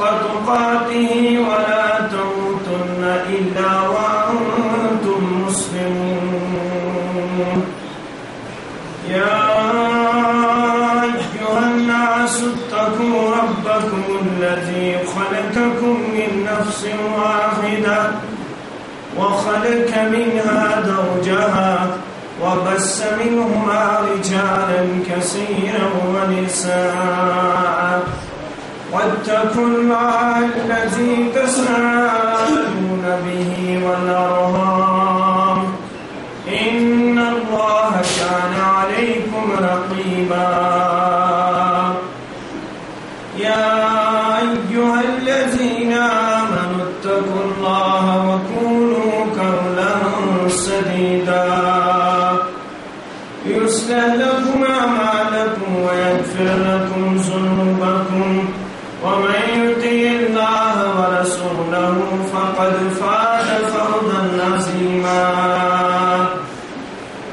حق تقاته ولا تموتن إلا وأنتم مسلمون. يا أيها الناس اتقوا ربكم الذي خلقكم من نفس واحدة وخلق منها زوجها وبس منهما رجالا كثيرا ونساء. واتقوا الله الذي تساءلون به والأرهام إن الله كان عليكم رقيبا. يا أيها الذين آمنوا اتقوا الله وكونوا قولا سديدا. يصلح لكم أعمالكم ويغفر لكم فقد فاز فوزا عظيما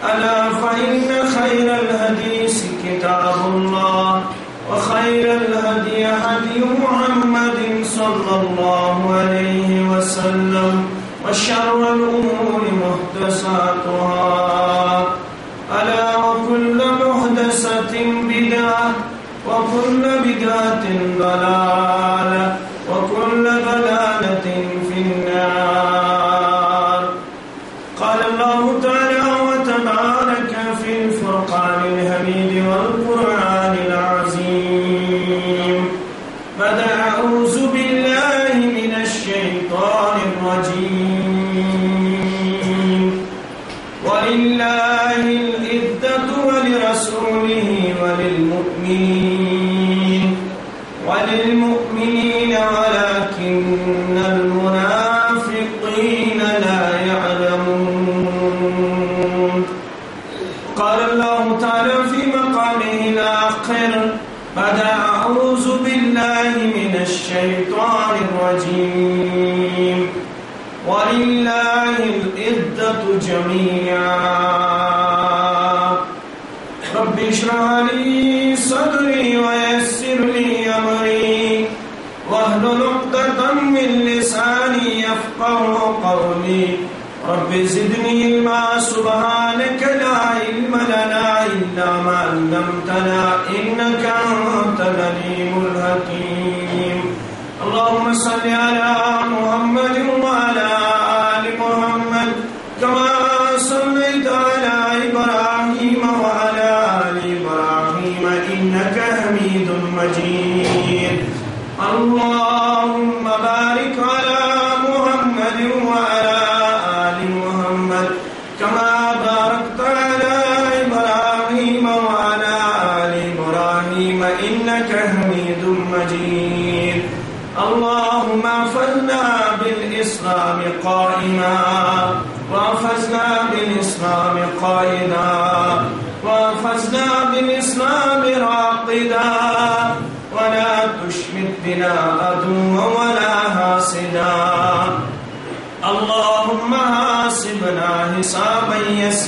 ألا فإن خير الحديث كتاب الله وخير الهدي هدي محمد صلى الله عليه وسلم وشر الأمور محدثاتها. جميعا. رب اشرح لي صدري ويسر لي أمري واهلل عقدة من لساني يفقه قولي. رب زدني علما سبحانك لا علم لنا إلا ما علمتنا إنك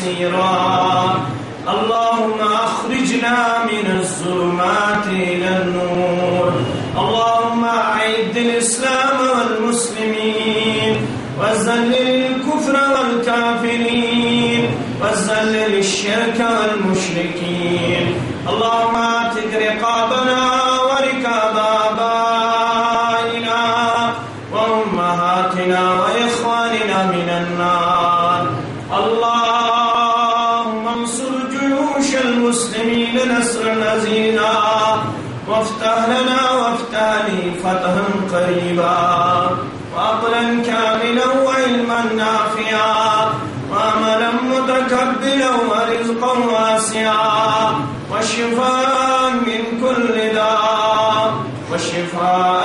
يسيرا اللهم أخرجنا من الظلمات وشفاء من كل داء وشفاء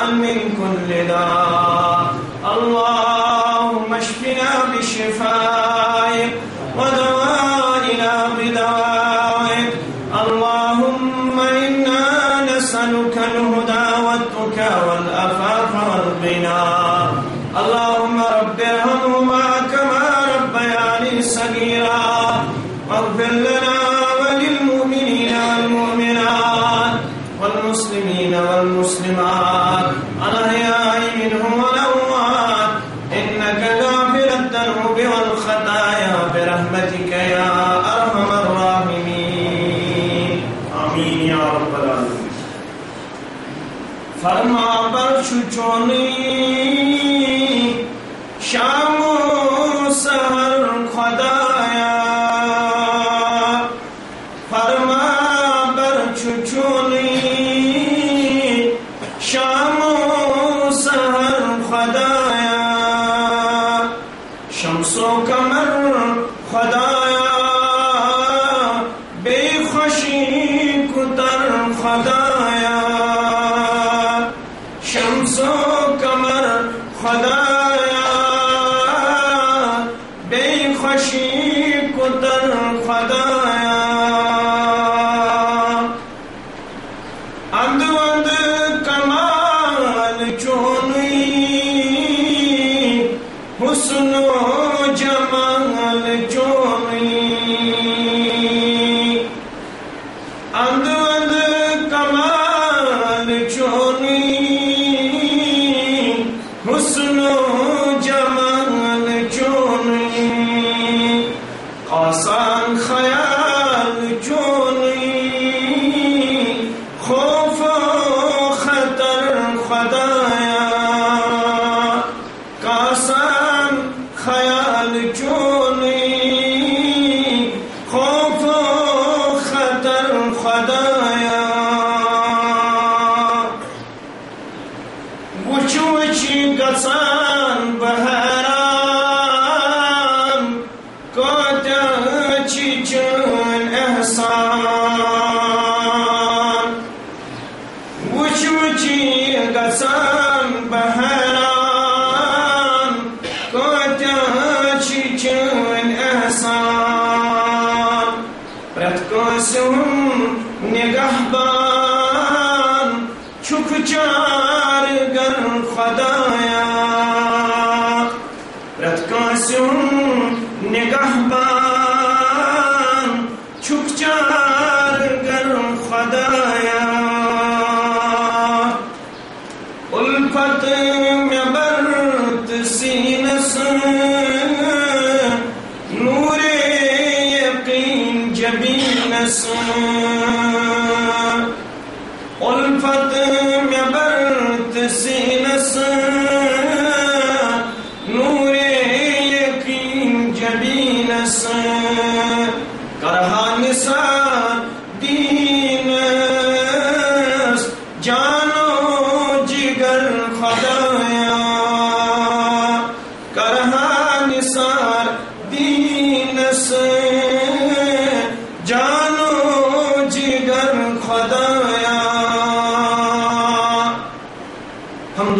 آسان خیال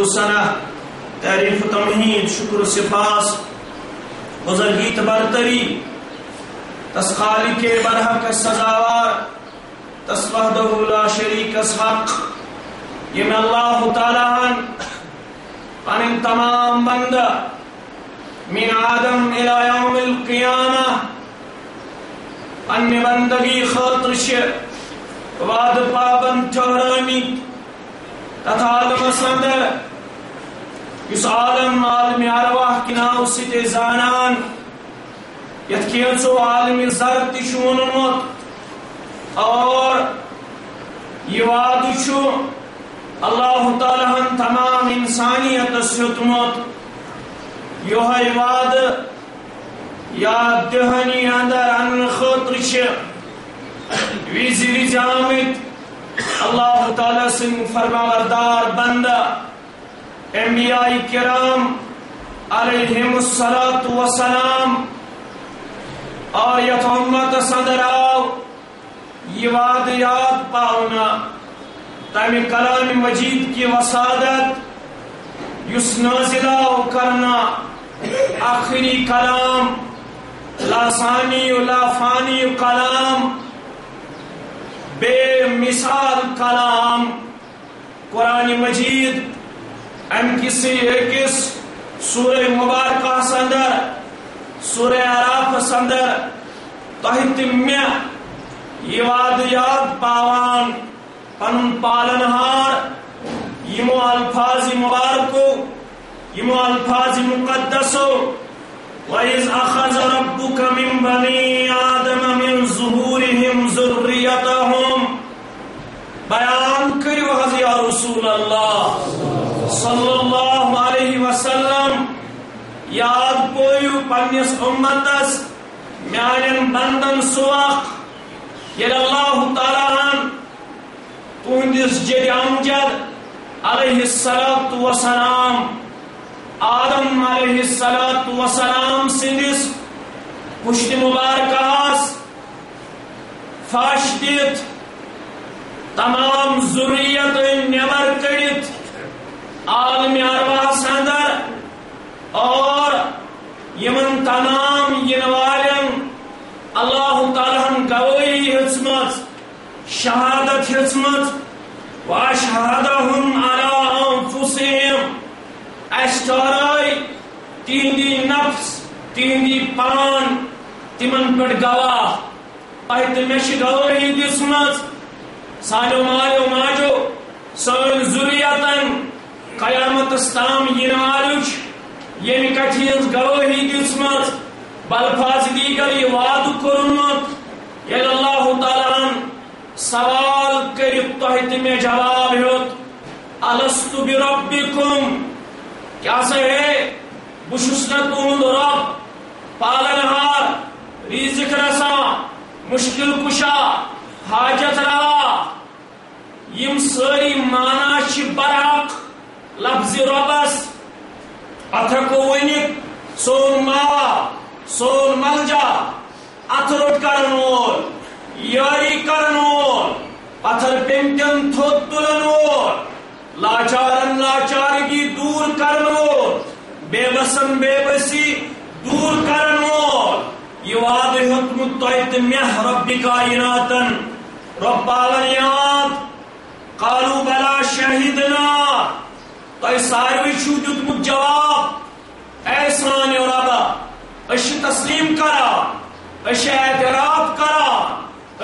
و ثنا تعریف و تمہید شکر و سفاس بزرگی برتری، تس خالق کے برحق سزاوار، تس لا شریک اس حق۔ یہ میں اللہ تعالیٰ پن تمام بندہ، من آدم الى یوم القیامہ پنہ بندگی خاطر چھ وعد پابند ٹھہرامی تتھ عالمس اس عالم عالم ارواح کے ناو ستے زانان یت کینچو عالم زر تہ وونمت اور یہ وعد اللہ تعالیٰ ہن تمام انسانیت ہیوتمت یہ وعد یاد دہنی اندر ان خطر ویزی ویزی آمد اللہ تعالیٰ سن فرماوردار بندہ انبیاء کرام علیہم السلام اور یت امت صدر یہ وعد یاد پاؤنا تمہ کلام مجید کی وسادت، یس نازلہ کرنا، آخری کلام لاسانی لا فانی کلام، بے مثال کلام، قرآن مجید ام کسی ایکس سورہ مبارکہ سندر، سورہ عراف سندر، تحت میں یہ واد یاد پاوان، پن پالنہار یمو الفاظ مبارکو یمو الفاظ مقدسو، وَإِذْ أَخَذَ رَبُّكَ مِنْ بَنِي آدَمَ مِنْ ظُهُورِهِمْ ذُرِّيَّتَهُمْ۔ بیان کریو حضی رسول اللہ۔ صلی اللہ علیہ وسلم. یاد پویو پنیس امتس میانن بندن سوق یل اللہ تعالیٰ تہندس جد امجد، علیہ السلام آدم علیہ السلام سندس پشت مبارکہ فاش دت تمام ضروریت نبر کڑت عالم ارواس اندر اور یمن تمام ین والن اللہ تعالیٰ گوئی ہچمت شہادت ہچمت واشہدہم علی انفسہم۔ اشترائی تیندی نفس تیندی پان، تمن پٹ گواہ۔ پہت مش گواہی دسمت سانو مالو ماجو سن ذریاتن قیامت استام ین والوچ یم یعنی گواہی دسمت بلفاظ دیگر یہ وعد کرنمت۔ یل اللہ تعالیٰ سوال کرت تحت جواب ہوت۔ الست بربکم۔ کیا سے ہے؟ بشسنا تون رب پالن ہار ریزق رسا، مشکل کشا، حاجت روا۔ یم سری مانا برحق۔ لفظ ربس ات اتھکو ونک سون ماوا، سون ملجا اتھ روٹ کرن وول یاری کرن وول پتھر پنٹن تھوت تلن وول لاچارن لاچارگی دور کرنو بے بسن بے بسی دور کرنو یہ وعد حکم تویت میہ رب کائناتن رب عالمیات قالو بلا شہدنا تو ساروی چھو دیتمت جواب، اے سانی ربا اش تسلیم کرا اش اعتراف کرا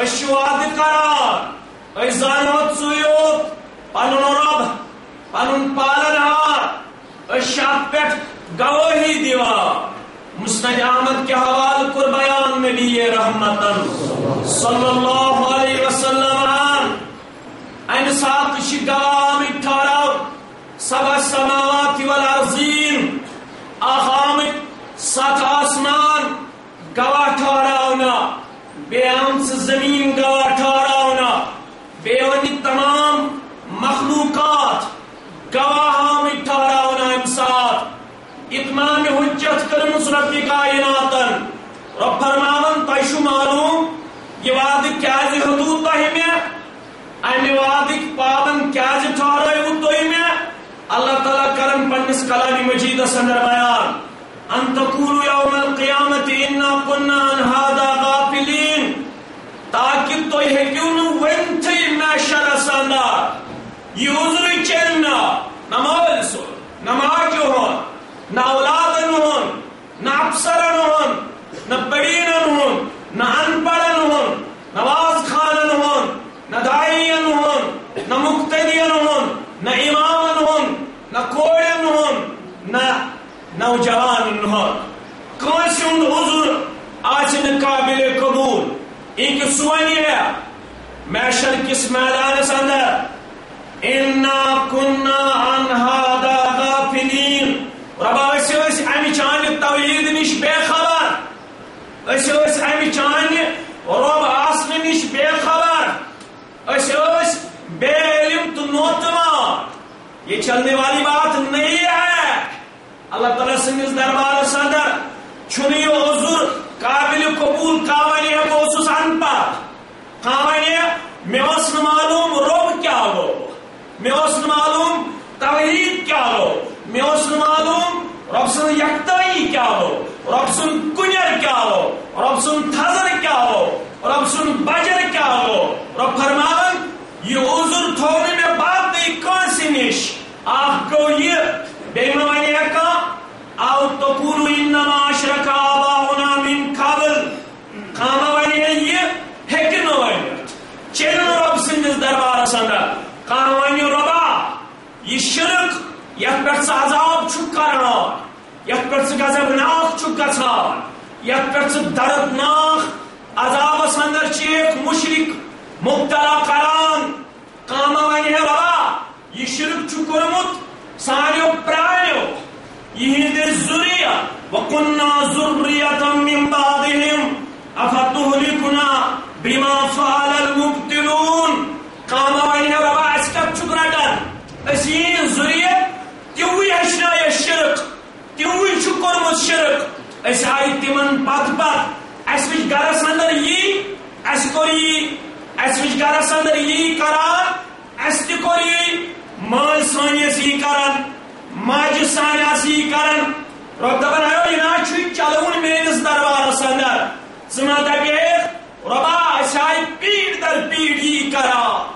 اش وعد کرا اش زانوت سویوت پنن رب پنن پالنہار اشاف پہ گواہی دیوا۔ مسند احمد کے حوال کر بیان نبی رحمت صلی اللہ علیہ وسلم ان سات چھ گواہ ٹھہرا سبع سماوات والارضین آخامت سات آسمان، گواہ ٹھہراونا بے آمس زمین گواہ ٹھہراونا بے ونی تمام مخلوقات، گواہ میں ٹھہراونا امسات اتمام حجت کرمس رب کائناتن۔ رب فرماون تیشو معلوم، یہ وعد کیازِ حدود تہ میں امہ وعد پابند کیازِ ٹھہرائیو اللہ تعالیٰ کرن پنس کلام مجید اندر بیان ان تقولوا یوم القیامت انا كنا عن هذا غافلین تاکہ تو ہیکیو نو ونتھی میشر سندار یہ عذر چلنا نہ مول سو نہ جو ہون نہ اولاد ہون نہ افسر ہون نہ پڑین ہون نہ ان پڑھن ہون نہ واز خان ہون نہ دائی ہون نہ مقتدی ہون نہ امام ہون نہ کوڑن ہون نہ نوجوان ہون کانسی ہند عذر آج قابل قبول؟ ایک سوانی ہے۔ میشر کس میدان اندر؟ انا كنا عن هذا غافلين۔ ربا وسي وسي امہ چانہ توحید نش بے خبر۔ اس امہ چانہ رب آسن نش بے خبر اس بے علم تو نوتمان یہ چلنے والی بات نہیں ہے۔ اللہ تعالیٰ سندس دربار اندر چھن یہ عذر قابل قبول کامن ہے بہت ان پڑھ کامن مے اس معلوم رب کیا ہو۔ مے اس معلوم توحید کیا ہو۔ مے اس معلوم رب سن یکتائی کیا ہو۔ رب سن کنیر کیا ہو۔ رب سن تھزر کیا ہو۔ رب سن بجر کیا ہو۔ رب فرمان یہ عذر تھوڑی میں بات نہیں، کون سی نش آپ کو یہ بے معنی کا او تقولوا انما اشرك اباؤنا من قبل کاما ونی یہ ہیکن ونیت چلن رب سندس دربار اندر کاما ونی ربا یہ شرک یت پہ عذاب چھ کران یت پہ غضب ناک چھ گژھان یت پہ دردناک عذاب اندر چھ مشرک مبتلا کران کاما ونی ربا یہ شرک چھ کورمت سانیو پرانیو يهد الزرية وكنا ذرية من بعضهم أفتهلكنا بما فعل المبتلون قام وين ربا اسكت شكرا اسين زرية تيوي هشنا الشرك تيوي شكر الشرك اس آئی تمن پت پت اس وچ گرس اندر یہ اس کو یہ اس وچ گرس اندر یہ کران اس تہ کو یہ مال سانیس یہ کران ماجہ سان آسی کرن۔ رب دپان ہے یہ نا چھ چلون میرس دربارس اندر ژٕ ما ربا أسۍ آیہِ پیٖٹ در پیٖٹ یی کران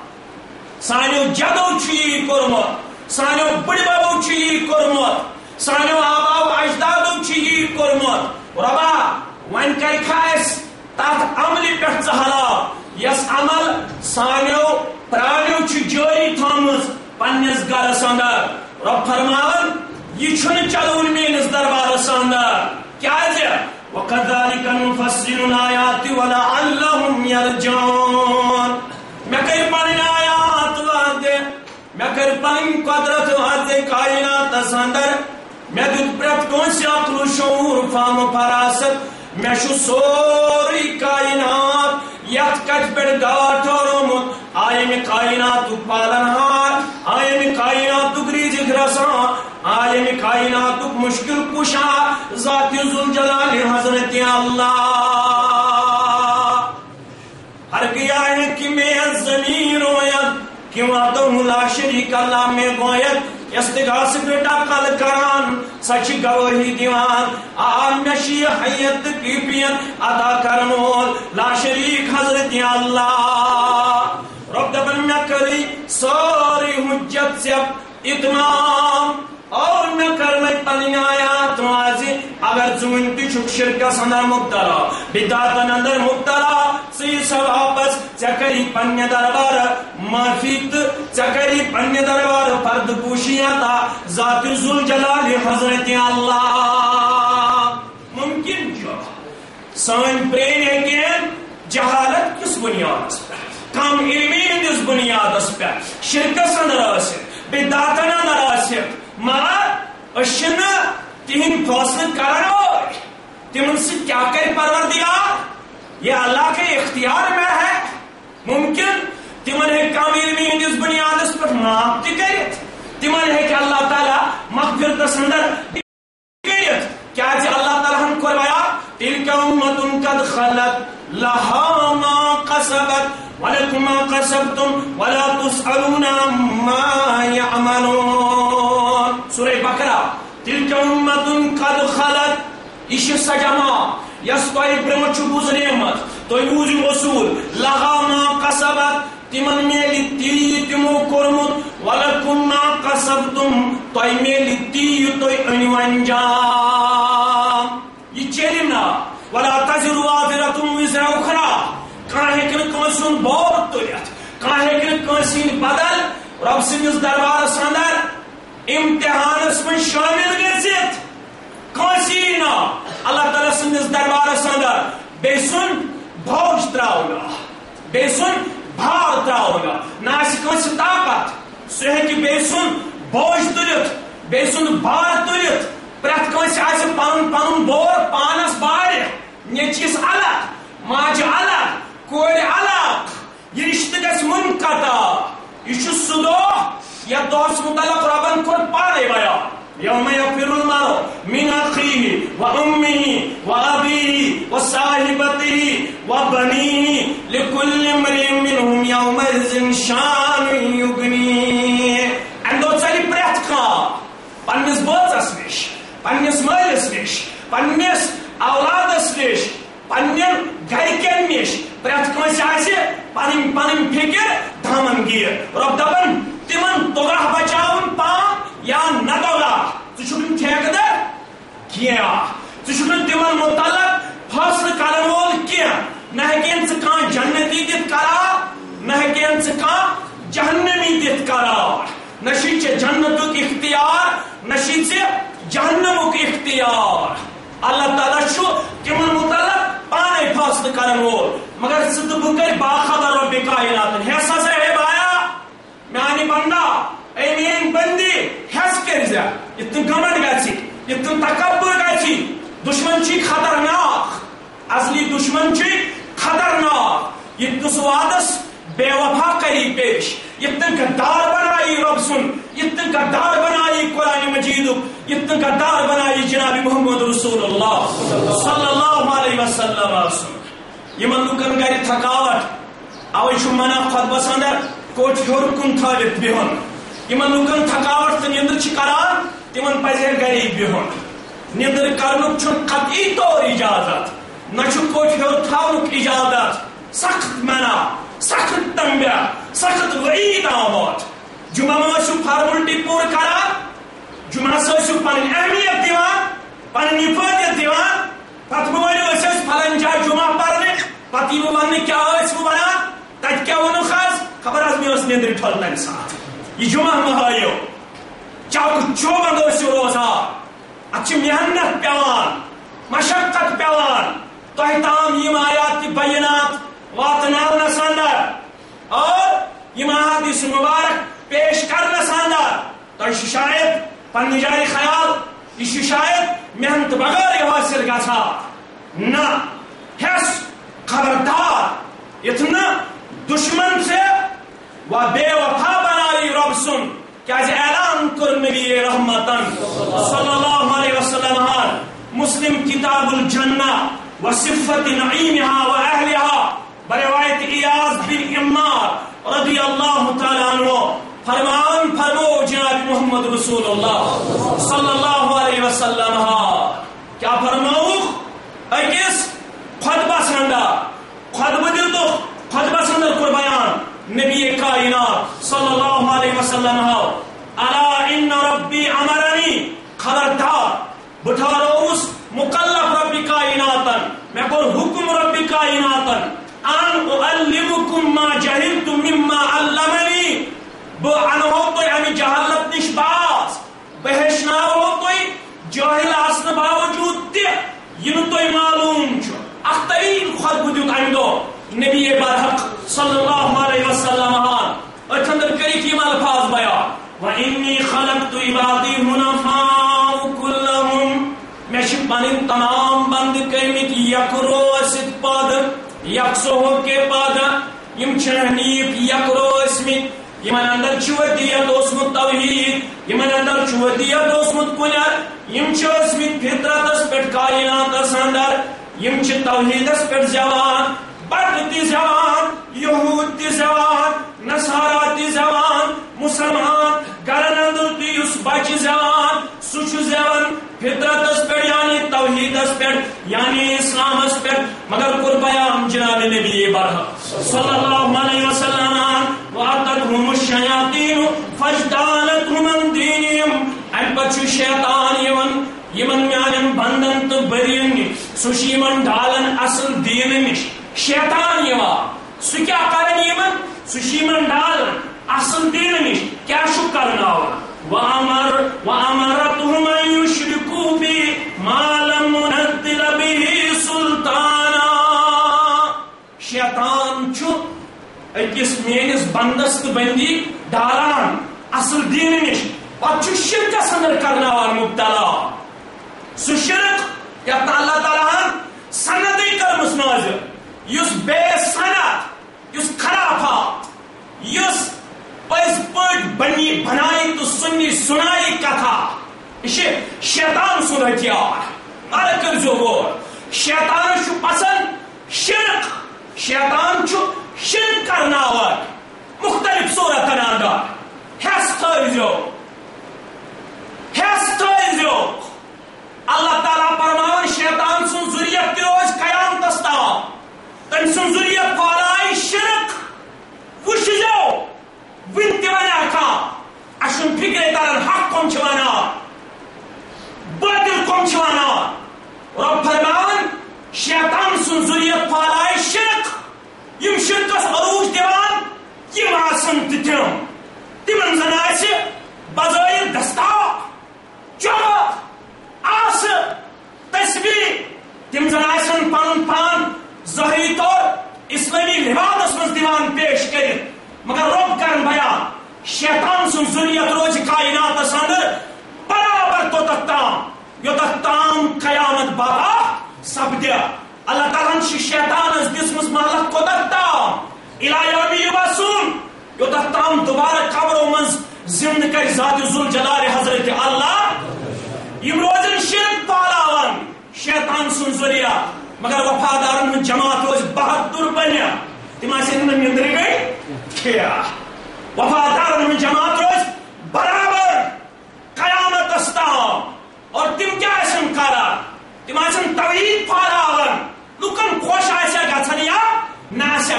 سانیو جدو چھ یی کورمت سانیو بڑببو چھ یی کورمت سانیو آباو اجدادو چھ یی کورمت ربا وۄنۍ کرکھا اَسہِ تتھ عملہِ پٮ۪ٹھ ژٕ یس عمل سانیو پرانیو چھ جٲری تھٲومٕژ پننس گرس اندر رب فرمان یہ چھن چلون میس دربارس اندر کیا وكذلك میں آیات وعدے میں قدرت وعدے کائنات اندر میں دت پرت عقل شعور فهم فراست میں شو سوری کائنات یت کت پہ گاٹ آئے میں کائنات پالن ہار آئے کائنات ریزق رسان آئے میں کائنات مشکل کشا ذات ذوالجلال حضرت اللہ۔ ہر گیا ہے کہ میں زمین رویت کیوں آتا ہوں لا شریک اللہ میں گویت استغاث بیٹا کل کران، سچ گواہی دیوان، آن نشی حیت کی پیت ادا کرنول لا شریک حضرت اللہ۔ رب دبن میں کری ساری حجت سے اتمام۔ اور میں کرنے پنی آیات واضح اگر زمین تی چھک شرکس اندر مبتلا بدات اندر مبتلا سی سب آپس، چکری پنی دربار معافیت چکری پنی دربار پرد پوشیاں تا ذات زل جلال حضرت اللہ۔ ممکن جو سان پرین ہے کہ جہالت کس بنیاد کم علمی ہندس بنیاد اس پر شرکس اندر آسر بداتن اندر آسر مگر اشن تہند فیصلہ کرن تمن سے کیا کر پروردگار؟ یہ اللہ کے اختیار میں ہے۔ ممکن تمن ہے کامل میں ہندس بنیاد پر معاف تہ کرت تمن ہے اللہ تعالی مغفرت اندر کرت کیا جی اللہ تعالی ہم کو بیان تلک امت قد خلت لها ما قصبت۔ ولكم ما قصبتم ولا تسألون عما يعملون. سورة بقرة. تلك أمة قد خلت. إيش سجما يسقى إبراهيم تشوفوز نعمت. تويبوز رسول. لها ما قصبت تمن میلی تی تمو کورمت ولکم ما قصبتم توي میلی تی توي انو انجام یہ ولا تزر وافرة وزر أخرى. کن بور تلت کن بدل. رب سندس دربارس اندر امتحانس من شامل گزت کنسی نا اللہ تعالیٰ سندس دربارس اندر بے سن بوجھ تراؤنا بے سن بھار تراؤنا نہ کنس طاقت. سہ ہیکہ بے سن بوجھ تلت بے سن بھار تلت پرت کنس آس پن پن بور پانس بار نیچس الگ ماج الگ کور الگ یہ رشتہ گھس منقطع یہ سہ دہ یتھ دہس متعلق ربن کور پانے بیان يوم يفر المرء من أخيه وأمه وأبيه وصاحبته وبنيه لكل امرئ منهم يومئذ شان يغنيه عندو ژلہِ پرٛٮ۪تھ کانٛہہ پننِس بٲژس نِش پننِس مٲلِس نِش پننِس اولادس نِش پننٮ۪ن گرِکٮ۪ن نِش پرٛٮ۪تھ کٲنٛسہِ آسہِ پنٕنۍ پنٕنۍ فِکر دامن گیٖر رۄب دپان تمن توگاہ بچاون پان یا نہ توگاہ ژٕ ٹھیکدر کی ژٕ تمن متعلق فاصلہ کرن وول کی نہ ہکین ژٕ کان جنتی دت کرا نہ ہکین ژٕ کان جہنمی دت کرا نہ چھ جنتک اختیار نہ چھ جہنمک اختیار اللہ تعالیٰ چھو تمن متعلق پانے فاصلہ کرن وول مگر ژٕ تہٕ بہٕ کر باخبر رب کائنات۔ ہے سا ہے بایا میانی بندہ، اے مین بندی ہس کر زیا اتن گمنڈ گچھی اتن تکبر گچھی دشمن چی خطرناک۔ اصلی دشمن چی خطرناک۔ اتن وعدس بے وفا کری پیش۔ اتن گدار بنائی رب سن اتن گدار بنائی قرآن مجید اتن گدار بنائی جناب محمد رسول اللہ صلی اللہ علیہ وسلم سن۔ یمن لوکن گری تھکاوٹ اوے منع خطبس اندر کوٹ ہور کن تھوت بہن ان لوکن تھکاوٹ تو نندر کران تمن پزے گری بہن نندر کرنک چھ قطعی طور اجازت، نہ چھ کوٹ ہور تھونک اجازت، سخت منع سخت تنبیہ، سخت وعید آمت جمعہ میں فارملٹی پور کران جمعہ سے پن اہمیت دیوان پن حفاظت دیوان پتہ ورو فلن جائے جمعہ پڑھنے پتہ یہ ون کیا ونان تت کیا ونو خاص؟ خبر حض مے نندر ٹھل تمہ سات یہ جمعہ مہایو چوک چوبند ٲسِو روزان اتھ محنت پیوان، مشقت پیوان. تہ تام یم آیات تہ بینات واتناونس اندر اور یم احادیث مبارک پیش کرنس اندر تہ شاید پنہ جائے خیال یہ شاید محنت بغیر یہ حاصل گژھا نہ ہس خبردار. اتنا دشمن سے و بے وفا بنائی رب سن کیا اعلان کر نبی رحمتن صلی اللہ علیہ وسلم ہاں، مسلم کتاب الجنہ و صفت نعیمها و اہلها بروایت ایاز بن امار رضی اللہ تعالیٰ عنہ، فرمان فرمو جناب محمد رسول اللہ صلی اللہ علیہ وسلم کیا فرماؤ اکس خطبہ سنڈا خطبہ دل تو خطبہ سندر کو بیان نبی کائنات صلی اللہ علیہ وسلم الا ان ربی امرنی، خبردار، بٹھارو اس مکلف ربی کائناتن میں کور حکم ربی کائناتن ان اعلمکم ما جہلتم مما علمنی بہ انہو تو امی جہالت نش باز بہش بہشناو تو جاہل آسن باوجود تہ یم تو معلوم چھ اخترین خطب دیت امہ دو نبی برحق صلی اللہ علیہ وسلم اتندر کری کی الفاظ بیان وَإِنِّي خَلَقْتُ عِبَادِي هُنَفَاءُ كُلَّهُمْ. میں چھ پنن تمام بند کٔرمٕتۍ یک روسِتھ پٲدٕ کے پٲدٕ یِم چھِ حنیٖف یک روسمٕتۍ یِمن اندر چھُ ودیت اوسمُت توحیٖد، یِمن اندر چھُ ودیت اوسمُت کُنیت یِم چھِ ٲسمٕتۍ فطرتس پٮ۪ٹھ کایناتس اندر، یِم چھِ توحیٖدس پٮ۪ٹھ زیوان بد تی زبان، یہود تی زبان نصارا تی زبان، مسلمان، گرن اندر تی اس بچ زبان سچ زبان فطرت اس پر یعنی توحید اس پر یعنی اسلام اس پر مگر قربایا بیان جناب نبی برہ صلی اللہ علیہ وسلم وعدتهم الشیاطین فجدانتهم من دینیم ان پچو شیطان یمن یمن میانن بندن تو برین سوشیمن ڈالن اصل دین نش۔ شیطان یوان۔ سہ کیا کرن یمن؟ سہ یمن ڈال اصل دین نش۔ کیا شو کرناوان وامر وامرتهم ان يشركوا بي ما لم ننزل به سلطانا. شیطان چھ اکس میانس بندس تو بندی ڈالان اصل دین نش. پتہ شرکس اندر کرناوان مبتلا. سہ شرک یا اللہ تعالیٰ ہن سندی کرمس نازل یس بے سند یس خرافات، یس پز پٹ بنی بنائی تو سنی سنائی کتھا یہ شیطان سن ہتھیار جی ار کر جو غور شیطان چھ پسند، شرک۔ شیطان چھ شرک کرناوان مختلف صورتن اندر ہس تھٲیزیو ہس تھٲیزیو اللہ تعالیٰ فرمان، شیطان سن ذریت تہ روز قیامتس تام تم سن ذریت پھہلائے شرک۔ وچھزیو ون تہ ونیا کھان اشن فکرے تران حق کم چھ ونان باطل کم چھ ونان رب فرمان، شیطان سن ذریت پھہلائے شرک، یم شرکس عروج دیوان، یم آسن تہ تم تمن زن آسہ بظاہر دستاو چوک، آس تصویر تم زن آسن پن پان، ظاہری طور اسلامی لباس من دیوان پیش کر مگر رب کرن بیان۔ شیطان سن ذریت روز کائنات اندر برابر تو تام یوتھ تام قیامت بابا سپدِ اللہ تعالیٰ شیطانس دسمس مہلت کوتت تام الایامی یبسون یوتھ تام دوبارہ قبروں من زند کر ذات ذل جلال حضرت اللہ۔ یم روزن شرک پالاوان شیطان سن ذریعہ۔ مگر وفادارن جماعت روز بہتر بنیا۔ تم آسن نندر گئی؟ کیا؟ وفادارن من جماعت روز برابر قیامت استام اور تم کیا آسن کرا تم آسن توحید پالاوان لکن خوش آسیا گژھن یا؟ نہ آسیا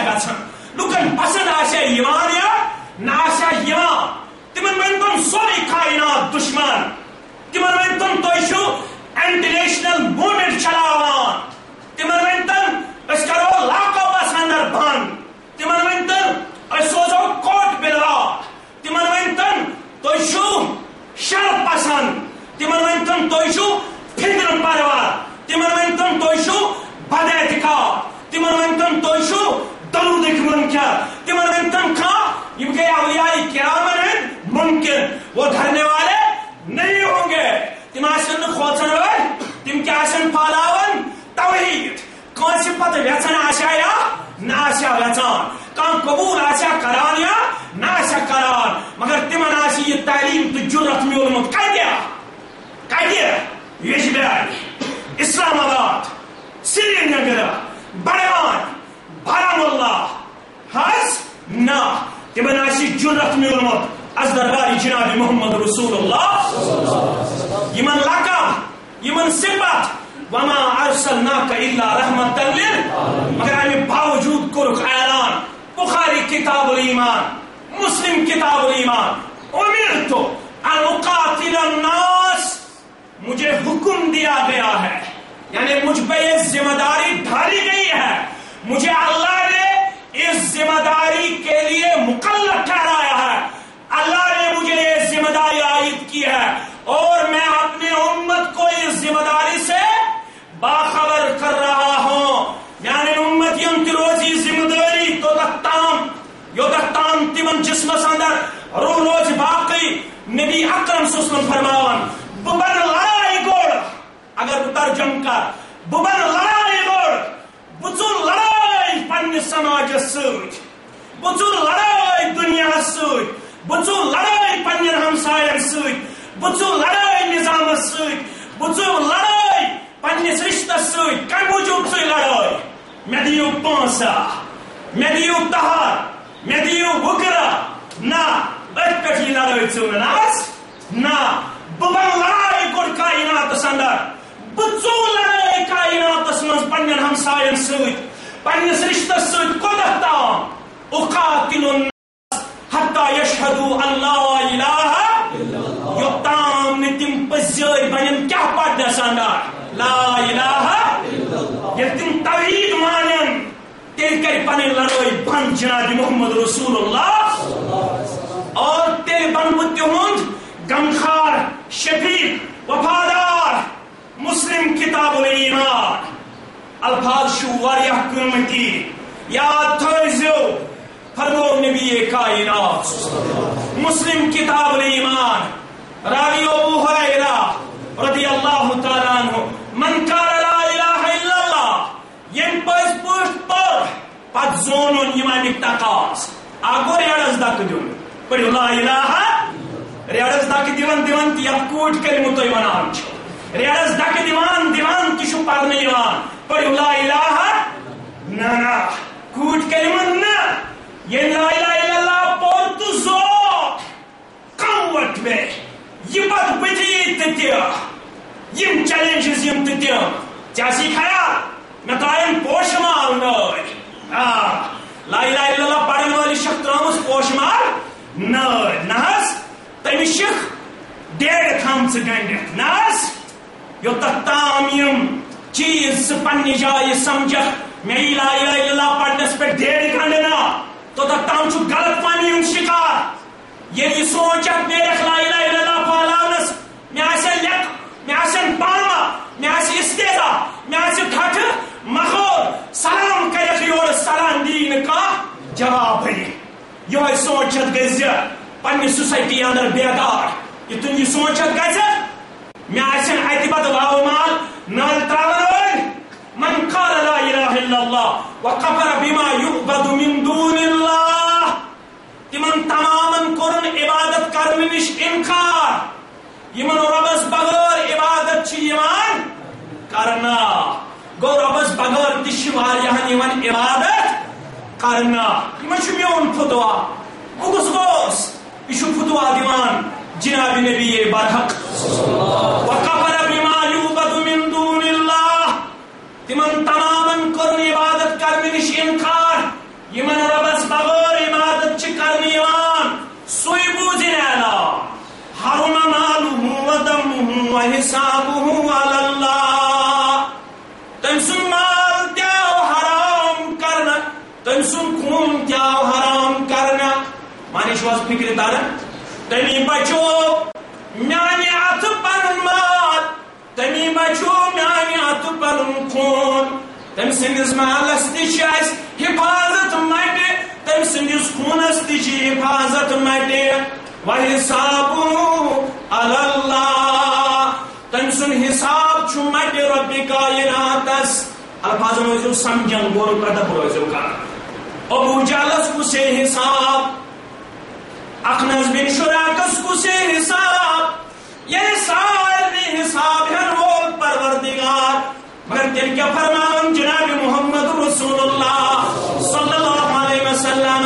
لکن پسند آسیا یوان یا؟ نہ آسیا یوان تمن ون تم سوری کائنات دشمن۔ تمن ون تم تھی چھو انٹرنیشنل موومنٹ چلاوان۔ تمن ون تم اس کرو لاکو بس اندر بند تمن ون تم سوزو کوٹ بلا تمن ون تم تھی چھو شر پسند تمن ون تم تھی فکر پرور تمن ون تم تھی بد اعتقاد تمن ون تم تھی چھو درودک منکر تمن ون تم کھا یم گئے اولیاء کرامن ہیں ممکن وہ دھرنے والے نہیں ہوں گے تم آسن کھوچن وال تم کیا آسن پالاون توحید کون پتہ ویچن آسیا یا نہ آسیا ویچان کان قبول آسیا کران یا نہ آسیا کران مگر تمن آسی یہ تعلیم تو جرت میولمت کئی دیا. کئی دیا. یجبیاری اسلام آباد، سری نگر بڑوان بارامولہ حس نہ. تمن آسی جرت میولمت از دربار جناب محمد رسول اللہ. یمن لقب، یمن صفت. وما ارسلناک الا رحمت لل. مگر امی باوجود کتاب الایمان، مسلم کتاب الایمان امرت ان اقاتل الناس، مجھے حکم دیا گیا ہے۔ یعنی مجھ پہ یہ ذمہ داری ڈھالی گئی ہے۔ مجھے اللہ نے اس ذمہ داری کے لیے مقلق ٹھہرایا ہے۔ اللہ نے مجھے یہ ذمہ داری عائد کی ہے۔ اور میں اپنے امت کو اس ذمہ داری سے باخبر کر رہا ہوں۔ یعنی امت یم کی روزی ذمہ داری تو تختام یو تختام تمن جسمس اندر رو روز باقی، نبی اکرم سسلم فرماون، ببن لڑائی گوڑ، اگر بہ ترجم کر، ببن لڑائی گوڑ، بچو لڑائی پنہ سماج سۭتۍ بچو لڑائی دنیا سۭتۍ بچو لڑائی پنن ہمسائن ست بچو لڑائی نظام ست بچو لڑائی پنس رشتس ست کم موجود ثی لڑائی مے دیو پانسا مے دیو تہار۔ مے دیو وکرا نہ ات پہ یہ لڑائی ژون نہ بہ لڑائی گۄڈ کائناتس اندر بچو لڑائی کائناتس من پنن ہمسائن ست پنس رشتس ست کوتہ تام اقاتل حتى يشهدوا ان لا اله يوتام نتم پزير بنم کیا پڑھنا سانا لا الہ یہ تم توحید مانن تیل کر پنے لڑائی بن جناب محمد رسول اللہ۔ اور تیل بن بتہند غمخار شفیق، وفادار، مسلم کتاب الایمان۔ الفاظ شو واریاہ قیمتی یاد تھٲیزیو فرمو نبی کائنات۔ مسلم کتاب الایمان۔ راوی ابو حریرہ رضی اللہ تعالیٰ عنہ، من کار ایمانک تقاض اگو ریڑس دک دن پڑھو لا الہ ریڑس دک دیون دیون تی کوٹ کلمہ تو ونان چھو۔ ریڑس دک دیوان دیوان تی شو پڑھنے یوان پڑھو لا الہ نا نا۔ کوٹ کلمہ نا۔ یہ لا الہ الا اللہ پور تو زو۔ قوت میں۔ یہ بد بجی تتیا یم چیلنجز یم تتیا چاسی خیال میں تو آئیم پوش مال نوئی لا الہ الا اللہ پڑھن والی شخ ترامس پوش مال نوئی نہس تمی شخ ڈیڑھ تھام گنڈت نہس یو تام یم چیز پنی جائے سمجھ میں لا الہ الا اللہ پڑھنس پہ ڈیڑھ گھنڈنا تو تام چھو غلط فہمی ہوں شکار۔ یہ سوچت میرے لا الہ الا اللہ پھالاونس میں آسن یک میں آسن پاما میں آسن استیزا میں آسن ٹھٹ مخور سلام کرک یور سلام دین کا جواب ہے یہ سوچت گز پنہ سوسائٹی اندر بیدار یہ تم یہ سوچت گز میں آسن اتہ پتہ واو مال نال تراون من قال لا اله الا الله وكفر بما يعبد من دون الله تمن تماما کرن عبادت کرن نش انکار یمن ربس بغیر عبادت چھ یوان کرنا گو ربس بغیر تش واریاہن یوان عبادت کرنا یمن چھ میون فتوا بگس گوس یہ فتوا دیوان جناب نبی برحق وکفر بما يعبد من دون الله تمن تماما کرن عبادت کرن نش انکار یمن ربس بغیر عبادت چھ کرن یوان سوی بوزن اعلی حرم ماله ودمه وحسابه على الله سن خون تیاو حرام کرنا؟ مانی شواز فکر دارا تمی بچو، میانی ات پنن مال تمی بچو، میانی ات پنن خون تم سندس مالس تش حفاظت مٹے تم سندس خونس تش حفاظت مٹے وحساب اللہ. تم سن حساب چھ مٹے رب کائناتس الفاظ روزو سمجھن گور قدب روزو کا ابو جالس کو سے حساب اخنس بن شراکس کو سے حساب، یہ سارے حساب ہے رول پروردگار۔ مگر تم کیا فرمان جناب محمد رسول اللہ صلی اللہ علیہ وسلم،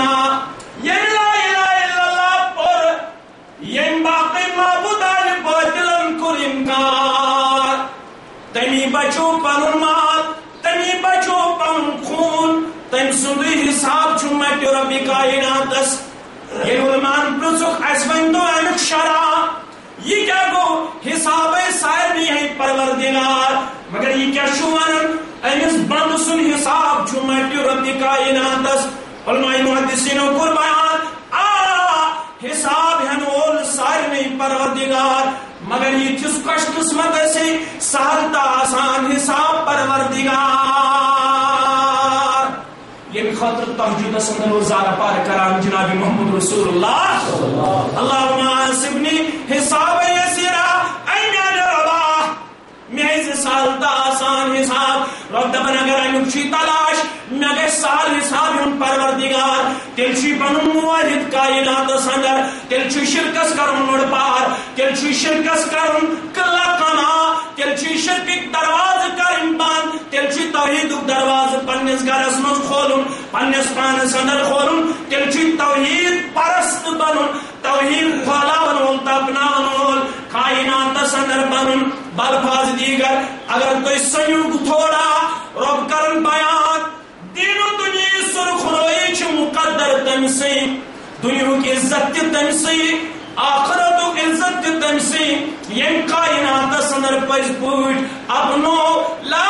یہ لا الہ الا اللہ پر یہ باقی معبودان باطلن کر انکار۔ تمی بچو پنن مال تمی بچو پنن خون تم سندی حساب چمت رب کائناتس یہ علمان پرسک اس ونتو امیک شرع۔ یہ کیا گو حساب سائر بھی ہے پروردگار۔ مگر یہ کیا شوان امس بند سن حساب چھو مٹی رب کائناتس علماء محدثینوں کو بیان۔ آ حساب ہن اول سائر نہیں پروردگار۔ مگر یہ کس کش قسمت سے سہل تا آسان حساب پروردگار۔ یہ خاطر تحجید سندر وزارہ پار کرام جناب محمد رسول اللہ۔ اللہم آسبنی حساب سال تا آسان حساب، رب دبن اگر امیک چی تلاش مگر سال حساب ہم پروردگار، تل چی پنن موحد کائنات سندر تل چی شرکس کرن مڑ پار، تل چی شرکس کرن کلا کما تل چی شرکک دروازہ کرن بند تل چی توحید دروازہ پنس گرس من کھولن پنس پانس اندر کھولن تل چی توحید پرست بنن توحید پھالاون وول تپناون وول کائنات اندر بنن۔ بلفاظ دیگر، اگر تو سیوگ تھوڑا رب کرن بیان دین و دنیا سرخ روئی چھ مقدر تم سے۔ دنیا کی عزت تم سے، آخرت و عزت تم سے۔ یم کائنات سندر پز پوٹ اپنو لا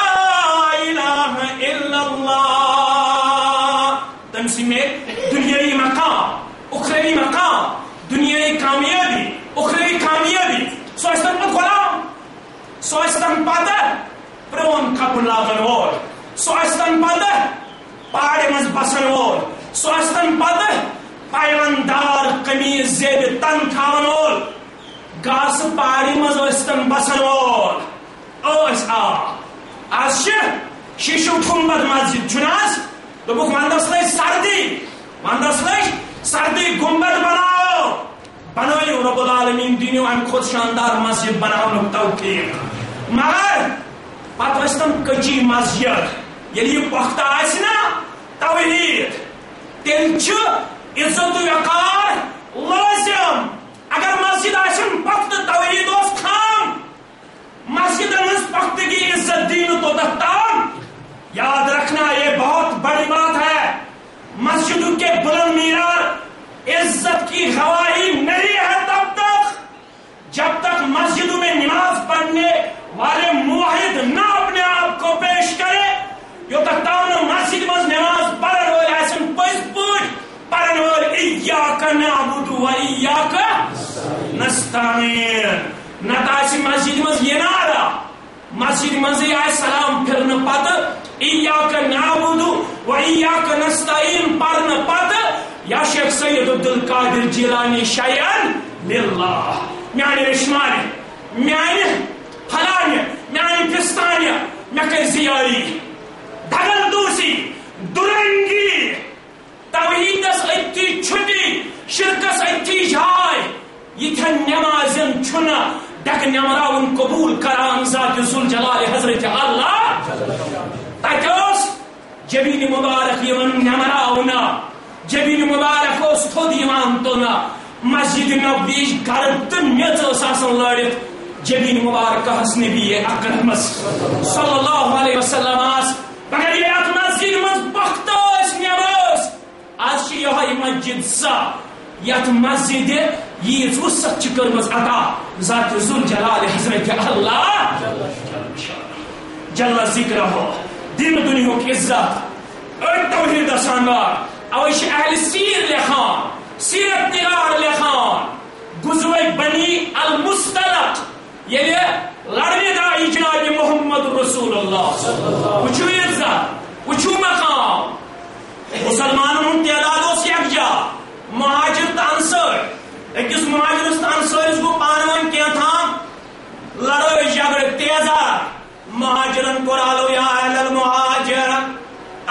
الہ الا اللہ۔ تم سے میں دنیای مقام، اخروی مقام دنیای کامیابی، اخروی کامیابی۔ سو اس تن غلام سو اس تن پتہ پرون کپن لاگن وول سو اس پتہ پہاڑ مز بسن وول سو اس پتہ پیوندار قمیض زیب تن تھاون وول گاس پہاڑی مز اس بسن وول اوس آ آز شیشو ٹھمبر مسجد چھناز دوپک وندس لے سردی وندس لج سردی گنبد بناو بنو رب العالمین دینو ام خود شاندار مسجد بناو توفیق مگر پتہ ورستم کچی مسجد یلی یہ پختہ آسنا توحید تیل عزت و وقار؟ لازم. اگر مسجد آسن پخت توحید اس خام. مسجد مز پختگی عزت دین تو تام یاد رکھنا، یہ بہت بڑی بات ہے. مسجدوں کے بلند مینار عزت کی گواہی نہیں ہے تب تک جب تک مسجدوں میں نماز پڑھنے والے معاہد نہ اپنے آپ کو پیش کرے یو تک تاؤن مسجد مز نماز پڑھن وول آسن پز پوٹ پڑھن وول ایاک نعبد و ایاک نستعین نتاسی مسجد مز یہ نارا مسجد مز آئے سلام پھرن پتہ ایاک نعبد و ایاک نستعین پڑھن پتہ یا شیخ سید عبد القادر جیلانی شیئن للہ. میانی رشمانی، میانی فلانی میانی پستانی میں زیاری. دگل دوسی درنگی توحیدس اتی چھٹی شرکس اتی جائے یہ نمازن چھنا ڈگ نمراون قبول کران ذات ذل جلال حضرت اللہ. تکوس جبین مبارک یمن نمراونا جبین مبارک اس تھود ایمان تونا مسجد نبویش گرد تو میت اس آسان لڑت. جبین مبارک حس نبی اکرم صلی اللہ علیہ وسلم آس. مگر یہ ات مسجد من پخت اس نماز آج یہ مسجد سا. یت مسجد یہ وسط چی کرمز عطا ذات ذل جلال حضرت اللہ. جل ذکر ہو دین دنیا کی عزت. اور توحید سانگار. اوش اہل سیر لکھان سیرت نگار لکھان گزوے بنی المستلق یعنی لڑنے دا جناب محمد رسول اللہ وچو عزت وچو مقام. مسلمانوں ہن تعداد اس یکجا مہاجر تانسر اکس مہاجرس تانسرس گو پانون کیا تھا؟ لڑائی جھگڑ تیزا. مہاجرن قرالو یا اہل المہاجر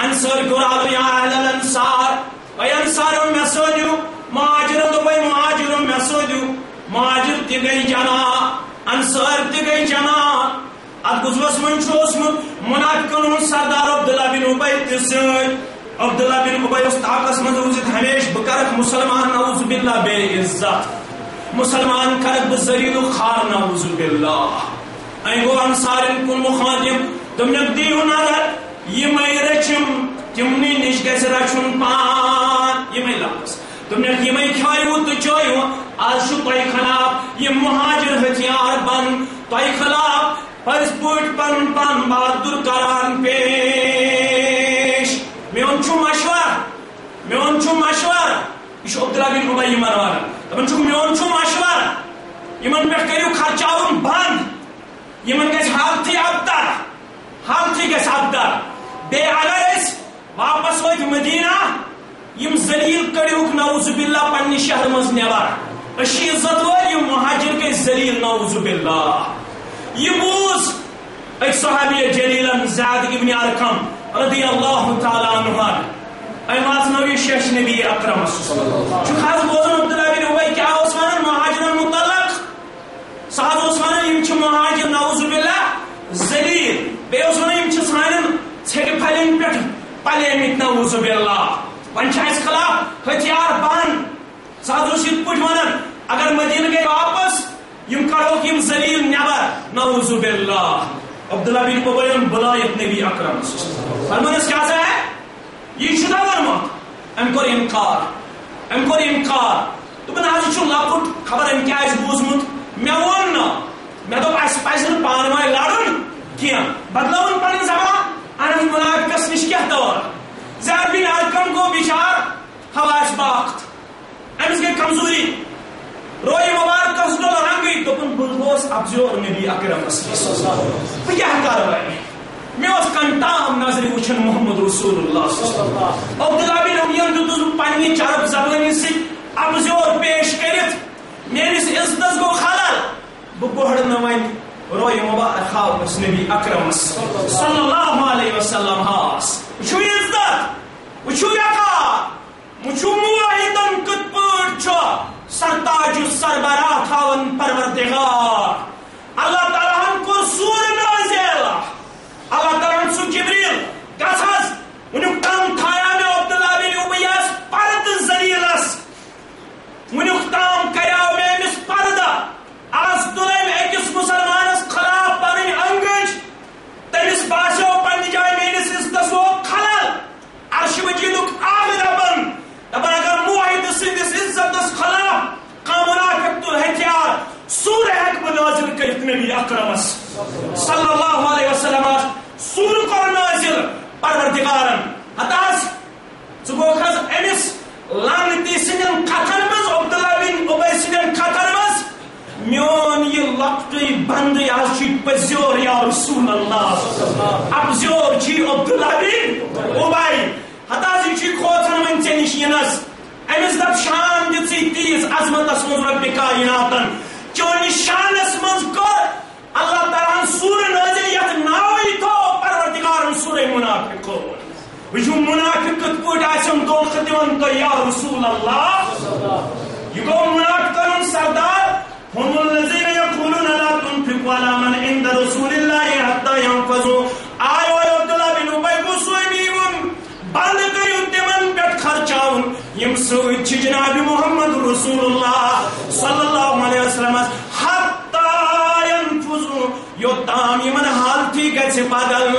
انصر قرالو یا اہل الانصار. وی انصار میں سوجو مہاجر تو بھائی مہاجر میں سوجو مہاجر تی گئی جنا، انصار تی گئی جنا. ات گزوس من چھوس منافقن سردار عبداللہ بن عبی تسن عبداللہ بن عبی اس طاقت من روزت ہمیش بکرک مسلمان، نعوذ باللہ بے عزت. مسلمان کرک بزرید و خار، نعوذ باللہ. این گو انصار ان کن مخادم تم نک دیو نظر یہ رچم تمنی نش گژھِ رچھن پان. یہ لفظ تم نے کھایو تو چویو آج چھو تۄہہِ خلاف یہ مہاجر ہتھیار بن. تۄہہِ خلاف پز پٲٹھۍ پن پن بہادر کران پیش. میون چھو مشور میون چھو مشور یہ عبداللہ بن ابی یمن ونان دپان چھُ میون چھو مشور یمن پٮ۪ٹھ کٔرِو خرچاوُن بنٛد. یمن گژھِ حالتھٕے ابتر حالتھٕے گژھِ ابتر بیٚیہِ اگر أسۍ واپس وٲتۍ مدینہ، یم ذلیل کڑیوک نعوذ باللہ پنہ شہر مز نبر اشی عزت ور یم مہاجر کے ذلیل نعوذ باللہ۔ یہ بوز ایک صحابی جلیل زاد ابن ارکم رضی اللہ تعالی عنہ۔ اے ماز نبی شش نبی اکرم۔ چھ خاص بوزن عبداللہ بن ابی کیا اس ونن مہاجر مطلق صاحب اس ونن یم چھ مہاجر نعوذ باللہ، ذلیل۔ بے اس ونن یم چھ سانن ژھٹہ پھلین پٹھ پلے مت نعوذ باللہ ون اس خلاف ہتھیار بند سادر ست پہ ونان اگر مدینہ گئی واپس، یم کڑوک یم زلیل نبر۔ نعوذ باللہ۔ عبداللہ بن قبیل بلایت نبی اکرم۔ فرمانس کیا ہے؟ یہ شدہ ورمت ام کور انکار۔ ام کور انکار۔ دپن حض چھ لکٹ خبر ام کیا اس بوزمت مے ون نا۔ مے دپ اس پزن پان لڑن کیا۔ بدلون پن زبان ان منافقس نش کیا دور۔ زید بن ارکم کو بچار حواس باخت۔ امس گئی کمزوری۔ روی مبارک اس ڈول رنگی دپن بلبوس ابزور نبی اکرم بہ کیا کر مے اس کنٹام نظر وچھن محمد رسول اللہ صلی اللہ علیہ وسلم۔ عبداللہ بن امیان دتس پننی چرب زبانی سی ابزور پیش کرت۔ میرس عزتس گو خلل۔ بہ بہڑ روي مبارك خالص نبي أكرم. صلى الله عليه وسلم هاس. وشو يزداد؟ وشو يقع؟ وشو موعدا كتبور شو سرطاج السربرات خاون پروردگار. اللہ تعالیٰ ہم کو سورہ نبی اکرمس صلی اللہ علیہ وسلم سور کو نازل پروردگارن ہتاس ژگو کھس امس لانتی سندن کتن مز عبداللہ بن ابی سندن کتن مز میون یہ لکٹی بند آج چی پزیور یا رسول اللہ اب چی عبداللہ بن ابی ہتاس یہ چی کھوچن من ژے نش ینس دپ شان دژی تیز عظمتس رب کائناتن چون شانس من کر اللہ تعالیٰ سور نازل یت ناوی تو پروردگار سور منافق وچھو منافق کت پوٹ آسم دون خدیون تو یا رسول اللہ۔ یہ گو منافقن سردار هم الذين يقولون لا تنفقوا على من عند رسول الله حتى ينفذوا آئے ہوئے عبداللہ بن عبی کو سوئمیون بند کریو یم سوئی چھ جناب محمد رسول اللہ صلی اللہ علیہ وسلم حتی ینفذو۔ یو تام یمن حالتی گچھ بدل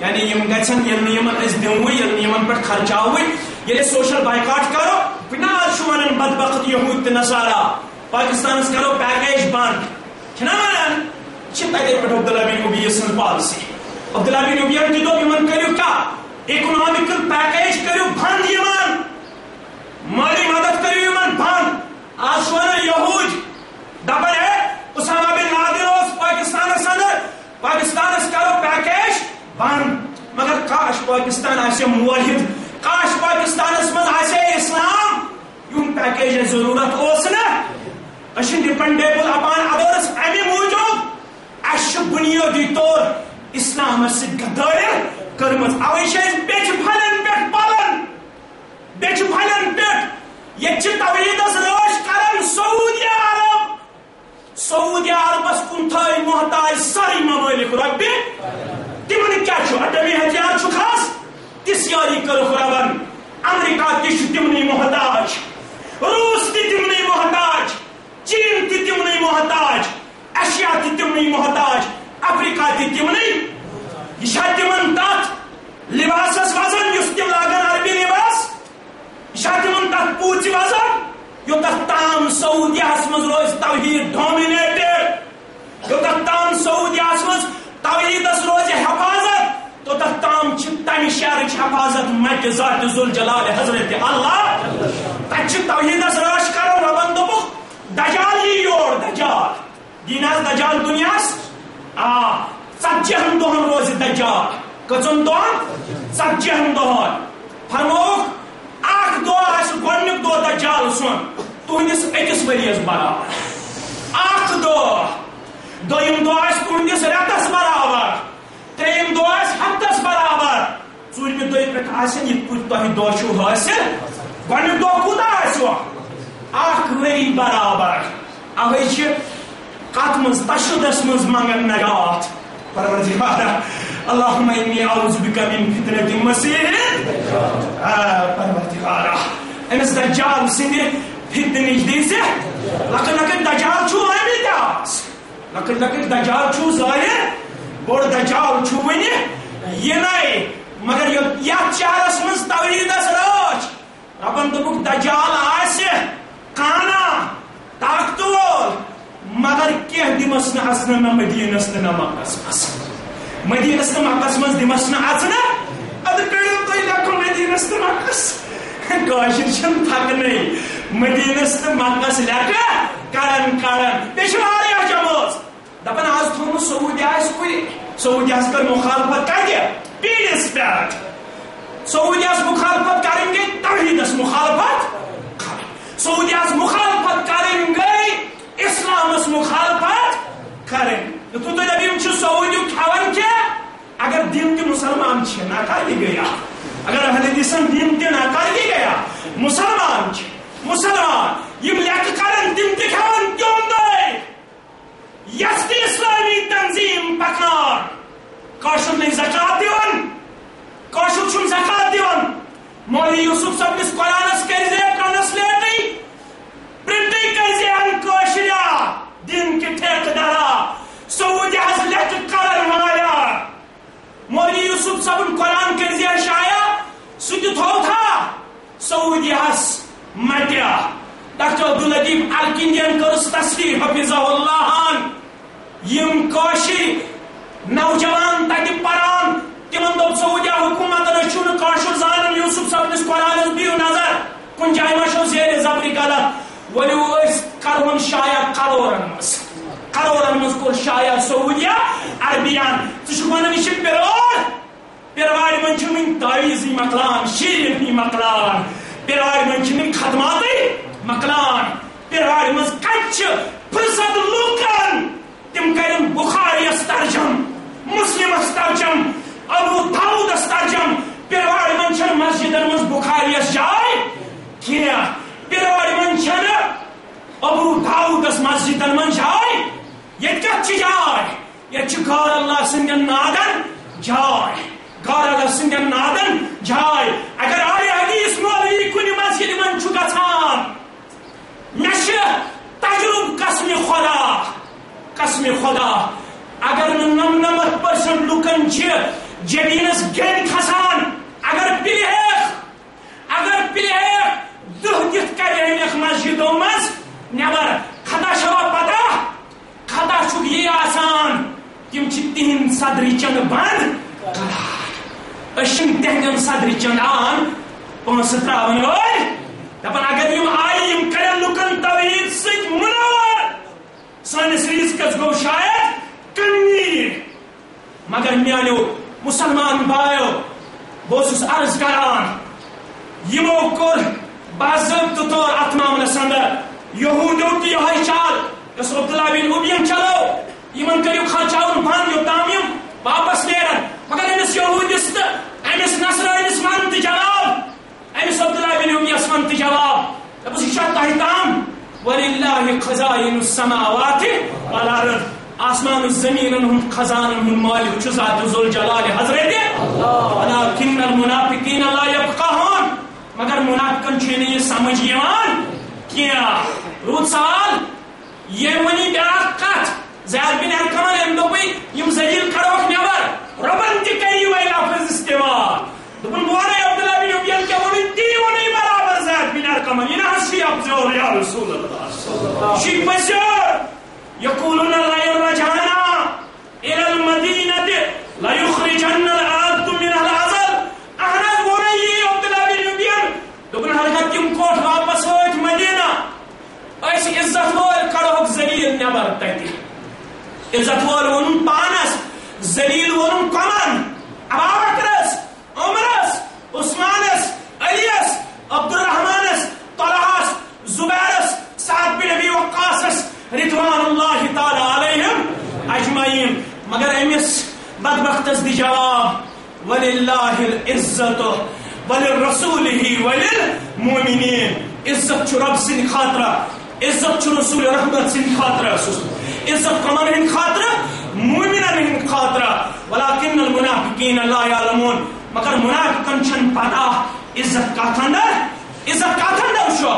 یعنی یم گچھن، یم یمن اس دنوی یم یمن پیٹ خرچاوی یلی یعنی سوشل بائیکاٹ کرو۔ پنا شمانن بدبخت یہود نصارا پاکستان کرو پیکیج بند۔ چھنا ونان چھ تگے پٹ عبداللہ بن ابی سن پالسی عبداللہ بن ابی ان دو یمن کریو کا؟ اکنامکل پیکیج کریو بند یمن مالی مدد کریو یمن بند آج ونان یہود دبن ہے اسامہ بن لادن اس پاکستان اندر پاکستان کرو پیکیج بند مگر کاش پاکستان آسے موحد کاش پاکستان من آسے اسلام یوں پیکیج ضرورت اس نا اش ڈپینڈیبل اپان ادرس امی موجود اش بنیادی طور اسلام سے گدار کرمز۔ اوے چھ بیچ پھلن پہ پلن۔ بیچ پھلن پہ یہ چھ توحیدس روش کرن، سعودی عرب۔ سعودی عربس کن تھائی محتاج ساری ممالک ربی تمن کیا چھو اٹمی ہتھیار چھو خاص؟ تس یاری کرو ربن امریکہ تہ تمنی محتاج۔ روس تہ تمنی محتاج۔ چین تہ تمنی محتاج۔ ایشیا تہ تمنی محتاج۔ افریقہ تہ تمنی یہ چھا تمن تات لباسس وزن، یس تم لاگن عربی لباس. یہ چھا تمن تات پوچ وزن یوتھ تام سعودیہس مز روز توحید ڈومنیٹڈ یوتھ تام سعودیہس مز توحیدس روز حفاظت. توتھ تام تمہ شہرچ حفاظت مت ذات ذل جلال حضرت اللہ. تتہ توحیدس راش کرو ربن دوپک دجال یی یور دجال. دینس دجال دنیاس آ ژتجہن دہن روز دجال کٔژن دۄہن ژتجہن دۄہن فرموک اکھ دۄہ آسہِ گۄڈنیُک دۄہ دجال سُنٛد تُہنٛدِس أکِس ؤرِیَس برابر اکھ دۄہ دوٚیِم دۄہ آسہِ تُہنٛدِس رٮ۪تس برابر ترٛیٚیِم دۄہ آسہِ ہفتس برابر ژوٗرمہِ دۄہہِ پٮ۪ٹھ آسن یِتھ پٲٹھۍ تۄہہِ دۄہ چھُو حٲصِل گۄڈنیُک دۄہ کوٗتاہ آسِوٕ اکھ ؤری برابر اوے چھِ کتھ منٛز تشدس منٛز منگن نجات. پروردگارا اللهم اني اعوذ بك من فتنة المسيح پروردگارا امس دجال سند فتنٕچ دِژ لۄکٕٹۍ لۄکٕٹۍ دجال چھُ آمٕتۍ آز لۄکٕٹۍ لۄکٕٹۍ دجال چھُ ظٲہر بوٚڑ دجال چھُ وٕنہِ یِنَے مگر یتھ شہرس منٛز توحیٖدس رٲچھ ربن دوٚپُکھ دجال آسہِ کانا طاقتور مگر کینٛہہ دِمس نہٕ اژنہٕ نہ مدیٖنس تہٕ نہ مکس منٛز۔ مدیٖنس تہٕ مکس منٛز دِمس نہٕ اژنہٕ، ادٕ کٔرِو تُہۍ لیکھو مدیٖنس تہٕ مکس۔ کٲشِر چھِنہٕ تھکنٕے مدیٖنس تہٕ مکس لیکھٕ کرن کرن۔ بیٚیہِ چھِ واریاہ جمٲژ دپان آز تھوٚومُت سعوٗدی آسہِ کُنہِ سعوٗدیاہس کٔر مُخالفت کتہِ پیٖرس پٮ۪ٹھ۔ سعوٗدیاہس مُخالفت کرٕنۍ گٔے توحیٖدس مُخالفت۔ سعوٗدیاہس مُخالفت کرٕنۍ گٔے اسلامس مُخالفت کرٕنۍ یِتھُے تُہۍ دٔپِو یِم چھِ سعوٗدیُک کھٮ۪وان کیٛاہ اگر دِن تہِ مُسلمان چھِ ناکارگی گٔیا۔ اگر اہل حدیثن دِن تہِ ناکارگی گٔیا، مسلمان چھ مسلمان۔ یم لیک کرن تم تہ کھان کیوں دے یس تہ اسلامی تنظیم پکان کاشر نہیں زکات دیون۔ کاشر چھن زکات دیون۔ مولوی یوسف صاحب اس قرآن اس کر زے ٹرانسلیٹ پرنٹنگ کر زے ان دین سعودی کرن والا یوسف قرآن شایا۔ سہ تھو تھا۔ سعودی مٹیا۔ ڈاکٹر کرس حفظہ اللہ۔ یم نوجوان پران۔ تمن سعودیا حکومت یوسف صبنس قرآن دیو نظر۔ کن جائے ما زیر زبری غلط ولو اس کرون شایا کرورن مس کرورن مس کور شایا سعودیا عربیان ژٕ ونان یہ پرور من چھ من تعویزی مکلان شیرین مکلان پروار من چھ من خدماتی مکلان پروار من کچھ فرصت لوکن تم کرن بخاری استرجم مسلم استرجم ابو داود استرجم پروار من چھ مسجد من بخاری اس جائے کیا من چھ ابو داود اس مسجد من جائے یہ کیا چھ جائے یہ چھ اللہ سندن نادن؟ جائے گار اللہ سندین نادن؟ جائے اگر آئے حدیث مولوی کن مسجد من چھ گھان مے تجرب قسم خدا. قسم خدا. اگر نمنمت پرسنٹ لکن جبینس گین کھسان اگر پلیک اگر پلیک دہ دت کر مسجدوں مز نبر خطا شوا پتہ خطا چھ یہ آسان تم تہند صدری چند بند کران اشن تہندین صدر چندان پانس تراون وول دپان اگر یم آئی یم کرن لکن توحید سۭتۍ منور سٲنِس رِزقس گوٚو شاید کمی مگر میانیو مسلمان بایو بہٕ اوسُس عرض کران یمو کوٚر باضٲبطہٕ طور اتھ معاملس اندر یہوٗدیو تہِ یہوے چال یۄس عبداللہ بن ابین چلو یمن کٔرِو خرچاوُن بنٛد یوٚتام یِم واپس نیرن مگر امس یہودس تو امس نصرانس ون تو جواب امس عبداللہ بن امیس ون تو جواب یہ تہ تام وللہ خزائن السماوات والارض آسمان الزمین ہم خزان ہم مالک چھ ذات ذل جلال حضرت ولكن المنافقین لا يفقهون مگر منافقن چھ نہیں سمجھ یوان کیا رود سوال، یہ ونی بیاکھ کت زید بن ارکمان ام دوپی یم زلیل کروک نبر ربن تی کری وی لفظ استعمال۔ دوپن بوانا عبداللہ بن ابیل کیا ونی تی ونی برابر زید بن ارکمان یہ حسی ابزور یا رسول اللہ۔ شیخ بسیار، یقولون لا يرجعنا الى المدینة لا يخرجن العبد کوٹ واپس ہوئے مدینہ۔ ایسی عزت وول کروک زلیل نبر تیتی عزت وول ون پانس زلیل ون کمن ابابکرس عمرس عثمانس علیس عبد الرحمانس طلحس زبیرس سعد بن ابی وقاصس رضوان اللہ تعالی علیہم اجمعین۔ مگر امس بدبختس دی جواب وللہ العزت وللرسوله وللمؤمنین عزت چھ رب سن خاطرہ، عزت چھ رسول رحمت سن خاطرہ عزت کمن ہند خاطر مومن ہند خاطر ولكن المنافقین لا يعلمون مگر منافقن چھن پتہ عزت کات اندر عزت کات اندر شو؟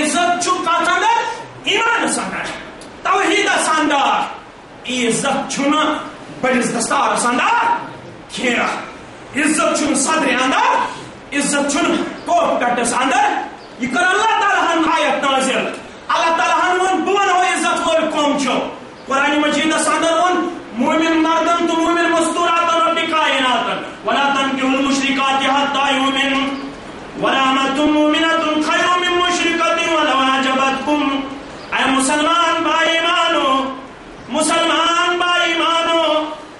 عزت چھ کات اندر ایمان سندر توحید سندر عزت چھن بڑس دستار سندر کھیرا. عزت چھن صدر اندر عزت چھن کوپ کٹس اندر؟ یہ کر اللہ تعالیٰ ہن آیت نازل۔ اللہ تعالیٰ ہن ون بون ہو عزت وول قوم چھو قرآن مجید اندر ون، مومن مردن تو مومن مستورات رب کائنات ولا تنكحوا المشركات حتى يؤمنوا ولا امة مؤمنة خير من مشركة ولو اعجبتكم اے مسلمان با ایمانو مسلمان با ایمانو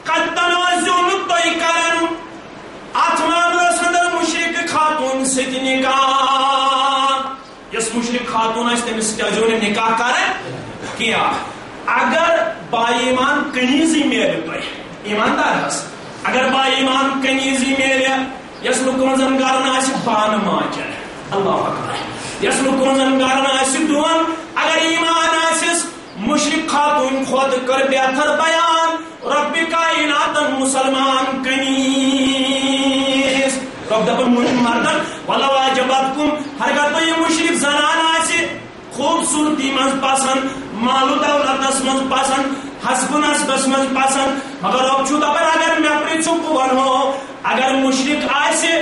قد تنوزون الطئی کرن اتمان رسندر مشرک خاتون ست نکاح یس مشرق خاتون آس تمس کیا نکاح کر کیا۔ اگر با ایمان کنیزی میل تو ایماندار ہس اگر با ایمان کنیزی میل یس لوک مزن آس بان ماجن اللہ اکبر۔ یس کنزن گارن آس دون اگر ایمان آسس مشرق خاتون خود کر بہتر بیان۔ رب کائنات مسلمان کنیس رب دپن مردن۔ ولو واجباتکم ہر گتو یہ مشرق زنان خوبصورتی من پسند مال و دولتس من پسند حسب نسبس من پسند مگر رب چھو دپن اگر میں اپنی چپ ونو اگر مشرق آسی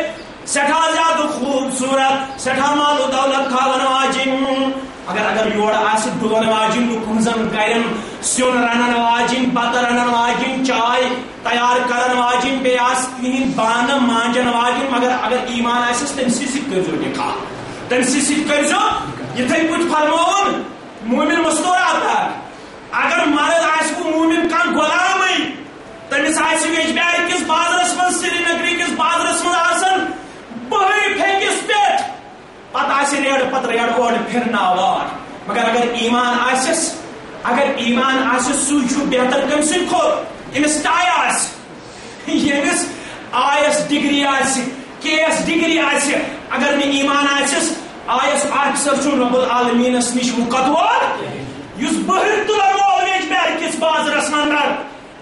سٹھا زیادہ خوبصورت، سٹھا مال و دولت کھاون واجن. اگر اگر یور آس ڈون واجن کم کرن سیون رنن واجن بت رنن واجن، چائے تیار کرن واجن بی آس تہن بانہ مانجن واجن. مگر اگر ایمان آسس تم سی سک کرزو نکاح تم سی سک کرزو یتھے پٹ فرمون، مومن مستور آتا اگر مرد آس کو مومن کان غلام تمس آس ویج بیار کس بازرس من سری نگری کس بازرس من آسن؟ بہی پھینکس پیٹ پتہ آس ریڑ پتہ ریڑ اوڑ پھرنا وار مگر اگر ایمان آسس، اگر ایمان آسس سو چھو بہتر کم سے کھوت امس ٹائی آس۔ یمس آئی ایس ڈگری آس، کے ایس ڈگری آس۔ اگر میں ایمان آسس آئی ایس آفیسر چھو رب العالمینس نش مقدور، یس بہر تلن وول ویج بیر کس باز رسانر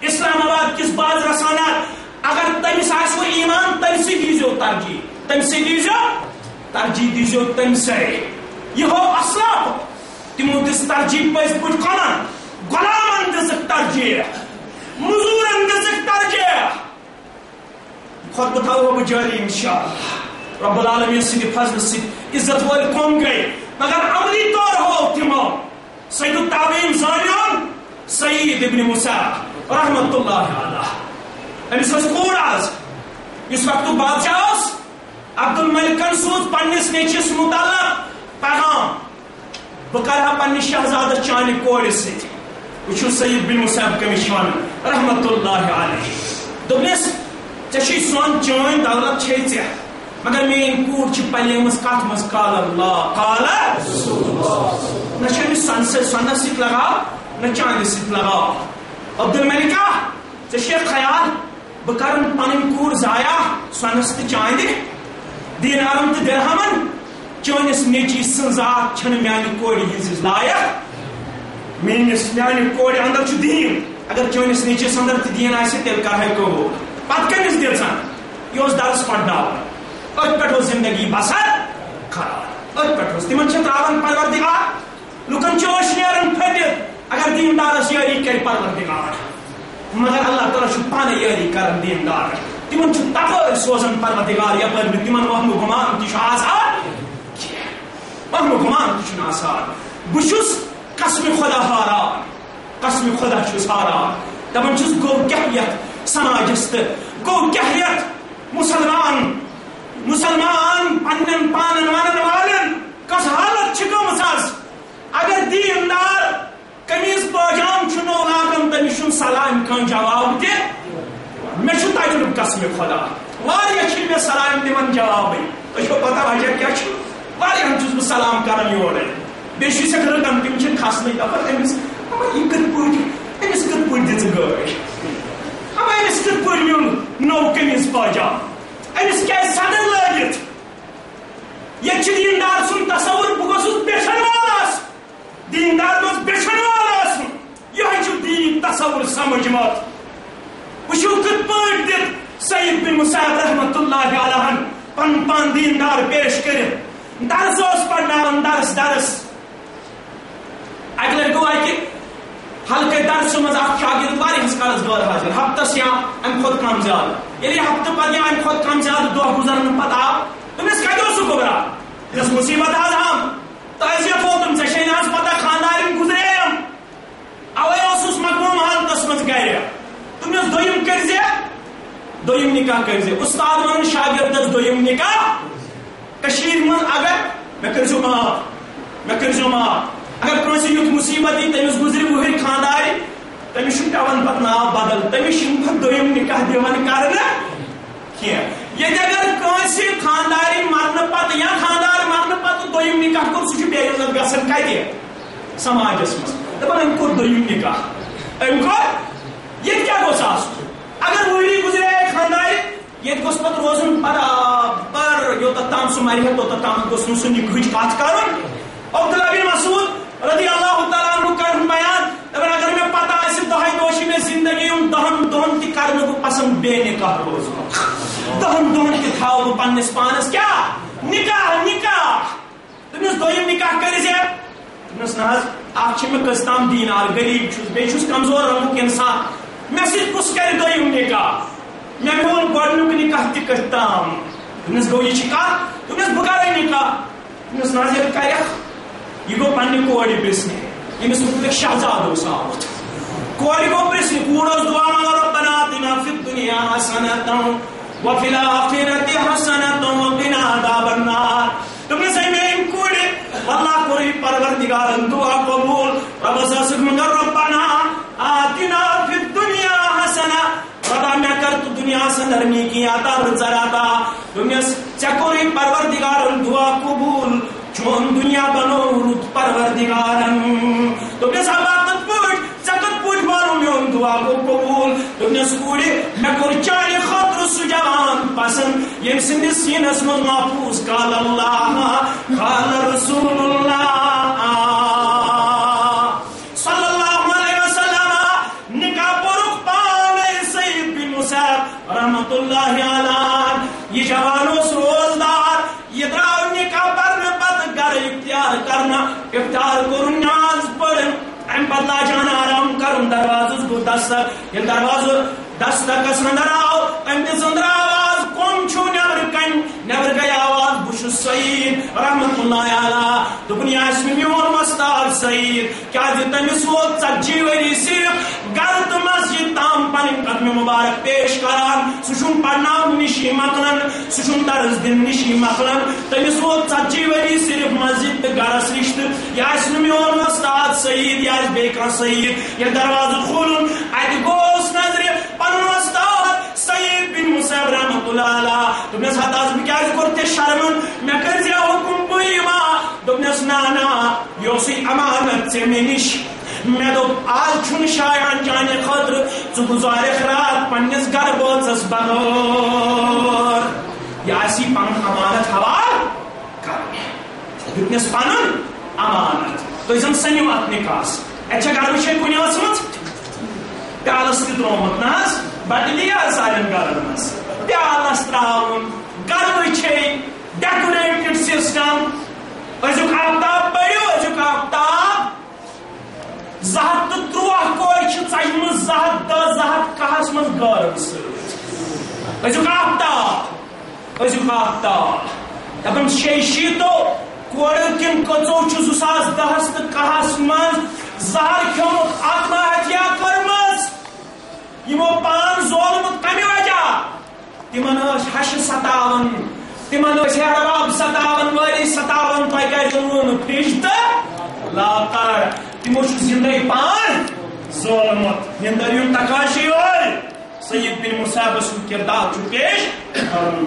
اسلام آباد کس باز رسانر اگر تمس آس وہ ایمان، تم سے دیزو ترجیح، تم سے دیزو ترجیح دیزو تم سے۔ یہ ہو اصلاف تمو دس ترجیح پز پٹ کنن غلامن دسک ترجیح مزورن دسک ترجیح۔ خود بتاو بہ جاری انشاءاللہ۔ رب العالمین سید فضل سید عزت ول قوم گئی. مگر عملی طور ہو تمو سید التابعین زانیون سید ابن موسیٰ، رحمت اللہ علیہ. امس کور آز. اس وقت بادشاہ عبد الملکن سوز پنس نیچس متعلق پیغام. بہ کرا پنس شہزادہ چانہ کور ست وچھو سید بن مصعب کمش ون رحمت اللہ علیہ. دوپنس ژے سون چٲنۍ دولت چھے ژےٚ مگر میٲنۍ کوٗر چھِ پلیمٕژ کتھ منٛز قال اللہ۔ قال نہ چھِ أمِس لگاو نہ چاندِ سۭتۍ لگاو عبدالملکہ ژےٚ چھے خیال بہٕ کرن پنٕنۍ کوٗر ضایع سۄنس تہٕ چاندِ۔ دینارن تو درہمن چونس نیچی سن ذات میانہ کوڑی لائق۔ میانس میانہ کوڑی اندر دین۔ اگر چونس نیچی اندر تہ دین آسہ تیل کر ہے قبول پت کمس دژان یہ درس پڑھناون ات پہ زندگی بسر خراب ات پہ تمن تراون پروردگار۔ لکن چوش نیرن پھٹت اگر دیندارس یاری کر پروردگار۔ مگر اللہ تعالیٰ پانے یاری کرن دیندار۔ تمن تپر سوزان پروردگار۔ یپر تمن وہم گمان تہ آسان وہم گمان تہ آسان بہس قسم خدا ہاران قسم خدا چھس ہاران دپان چھس گو کہیت۔ سماجس تو گو کہیت۔ مسلمان مسلمان، پنن، پانن ونن والن کس حالت گمز اگر دیندار کمیز پاجام چھنو لاگن تمس سلام کان جواب دے مے تجربہ قسم خدا۔ واریاہ چھ مے سلام دِوان جوابے تۄہہِ چھو؟ پتہ وجہ کیٛاہ چھُ واریاہن چھُس بہٕ سلام کران یورے بیٚیہِ چھِ سٮ۪کھ رٔٹان تِم چھِنہٕ کھسنٕے دپان أمِس یہِ کِتھ پٲٹھۍ أمِس کِتھ پٲٹھۍ دِژٕ گٲڑۍ اما أمِس کِتھ پٲٹھۍ میوٗن نوٚو قمیٖض أمِس کیٛازِ سدن لٲگِتھ ییٚتہِ چھِ دیٖندار سُنٛد تصوُر بہٕ گوٚژھُس بیچھن وول آسُن دیٖندار گوٚژھ بیچھن وول وشو کت پٲٹھۍ دِتھ سعید بن مصعب رحمت اللہ علیہ پن پان دیندار پیش کٔرِتھ درس اوس پرناوان درس درس اکہِ لٹہِ گوٚو اکہِ ہلکے درسہٕ منٛز شاگرد واریاہس کالس غٲر حٲضر ہفتس یا امہِ کھۄتہٕ کم زیادٕ۔ ییٚلہِ یعنی ہفتہٕ پتہٕ یا امہِ کھۄتہٕ کم زیادٕ دۄہ گُزرنہٕ پتہٕ آو تٔمِس کتہِ اوس سُہ گُبرا یۄس مُصیبت آز آم تعزیت ووتُم ژےٚ چھے نہٕ آز پتہ خاندارٮ۪ن گُزرییَم اوے اوسُس مقبوم حالتس منٛز گرِ تمس دویم کرزے دویم نکاح کرزے استاد ون شاگردس دویم نکاح۔ کشیر من، اگر میں کرزو معاف میں کرزو معاف اگر کنسی یوت مصیبت دی تمس گزری وہر خاندار تمس پیوان پت ناو بدل تمس چھ دویم نکاح دیوان کرنا کیا؟ یہ اگر کنسی خاندار مرن پت یا خاندار مرن پت دویم نکاح کر سہ بے عزت گژھن کتہ سماجس مز دپان ام کور دویم نکاح۔ ام کور یہ کیا گوس آس اگر وہی گزرے خاندار یہ گوس پت روزن برابر یوتت تام سہ مرہ توتھ تام گوس سہ نکہچ کت کر عبداللہ بن مسعود رضی اللہ تعالیٰ عنہ کر بیان دپان اگر مے پتہ آسہ دہے دوشی میں زندگی ہوں، دہن دہن تہ کر بہ پسند بے نکاح روزمت دہن دہن تہ تھاو بہ پنس پانس، کیا؟ نکاح نکاح! تمس دویم نکاح کر زِ تمس نہ حظ اکھ چھ مے کستام دینار، غریب چھس بیٚیہِ چھُس، کمزور رنگُک انسان۔ مے سۭتۍ کُس کرِ دویم نکاح۔ مے میون گۄڈنیُک نکاح تہِ کٔتھ تام تمس گوٚو یہِ چھِ کتھ تمس بہٕ کرے نکاح۔ تمس نہ حظ ییٚلہِ کرکھ یہ گو پنہ کورِ پرژھنہِ ییٚمِس مُتعلق شہزاد اوس آمُت کورِ گو پرژھنہِ کوٗر ٲس دُعا ربنا آتنا فی الدنیا حسنة وفی الآخرة حسنة وقنا عذاب النار دوٚپنَس ہے میٛٲنۍ کورِ اللہ کوٚرُے پروردگارن دعا قبوٗل رۄبس ٲسٕکھ مگر ربنا آتنا فی الدنیا حسنة ربا مےٚ کر تو دنیاہس اندر نیکی عطا رٕژر عطا دوٚپنَس ژےٚ کوٚرُے پروردگارن دعا قبوٗل چون دنیا بنو رت پروردگارن دوٚپنَس ہا کِتھ پٲٹھۍ ژےٚ کِتھ مارو میون دعا گوٚو قبوٗل. دوٚپنَس کورِ مےٚ کوٚر چانہِ خطر سُہ جوان پسنٛد. ییٚمہِ سٕنٛدِس سیٖنس منٛز محفوٗظ قال اللہ، قال رسول اللہ. گرٕ اختیار کرنا اختیار کوٚرُن نماز پٔرِن امہِ پتہٕ لاجان آرام کرُن دروازس گوٚو دستک ییٚلہِ دروازٕ دستکس انٛدر آو أمۍ دِژ أنٛدرٕ آواز کۄم چھُو؟ نٮ۪برٕ کنہِ نٮ۪برٕ گٔے آواز۔ بہٕ سعید رحمت اللہ علیہ دوٚپُن یہِ آسہِ میون مستار سعید۔ کیٛازِ تٔمِس ووت ژتجی ؤری صرف۔ گرٕ مسجد تام پنٕنۍ قدمہِ مُبارک پیش کران سُہ چھُنہٕ پرناونہٕ نِشی مۄکلان سُہ چھُنہٕ طرز دِنہٕ نِشی مطلب. مۄکلان ووت ژتجی ؤری صرف مسجد تہٕ گرس رِشتہٕ یہِ آسہِ میون مستاد سعید یہِ آسہِ بیٚیہِ سعید. ییٚلہِ دروازٕ کھولُن اَتہِ گوٚوس نظرِ پنُن وستاد سعید بن مصعب رحمت اللہ علیہ. دوٚپنَس ہتا بہٕ کیٛازِ کوٚر ژےٚ شرمن. مےٚ کٔرۍ زِ حُکُم بہٕ یِما دوٚپنَس نا نا یہِ امانت ژےٚ مےٚ نِش مےٚ دوٚپ آز چھُنہٕ شایان چانہِ خٲطرٕ ژٕ گُزارکھ رات پننِس گرٕ بٲژس بغٲر یہِ آسی پنُن امانت حوال کرُن دیُتنَس پنُن امانت۔ تُہۍ زن سٔنِو اتھ نِکاس۔ اتہِ چھےٚ گرٕ وٕچھے کُنہِ ٲسمٕژ پیالس تہِ ترومُت نہ حظ بدلی حظ سارن گرن منٛز پیالس تراوُن گرٕ وٕچھے ڈیکوریٹڈ سسٹم۔ أزیُک آفتاب پٔرِو أزیُک آفتاب زٕ ہتھ تہٕ ترٛواہ کورِ چھِ ژجمٕژ زٕ ہتھ دہ زٕ ہتھ کاہس منٛز گٲرن سۭتۍ أزیُک آفتاب أزیُک آفتاب دپان شیٚیہِ شیٖتو کورِ کِن کٔژو چھُ زٕ ساس دہس تہٕ کاہس منٛز زہر کھیوٚمُت آتما ہتیا کٔرمٕژ یِمو پان زولمُت کمہِ وجہ؟ تِمن ٲسۍ ہشہِ ستاوان تِمن ٲسۍ ہیرباب ستاوان وٲری ستاوان تۄہہِ کیازِ اوٚنوٕ نہٕ فرج تہٕ لاکر تمو زندے پان زولمُت نندر یون تکاشی وٲلۍ سید بن مصعب سن کردار چھُ پیش کرُن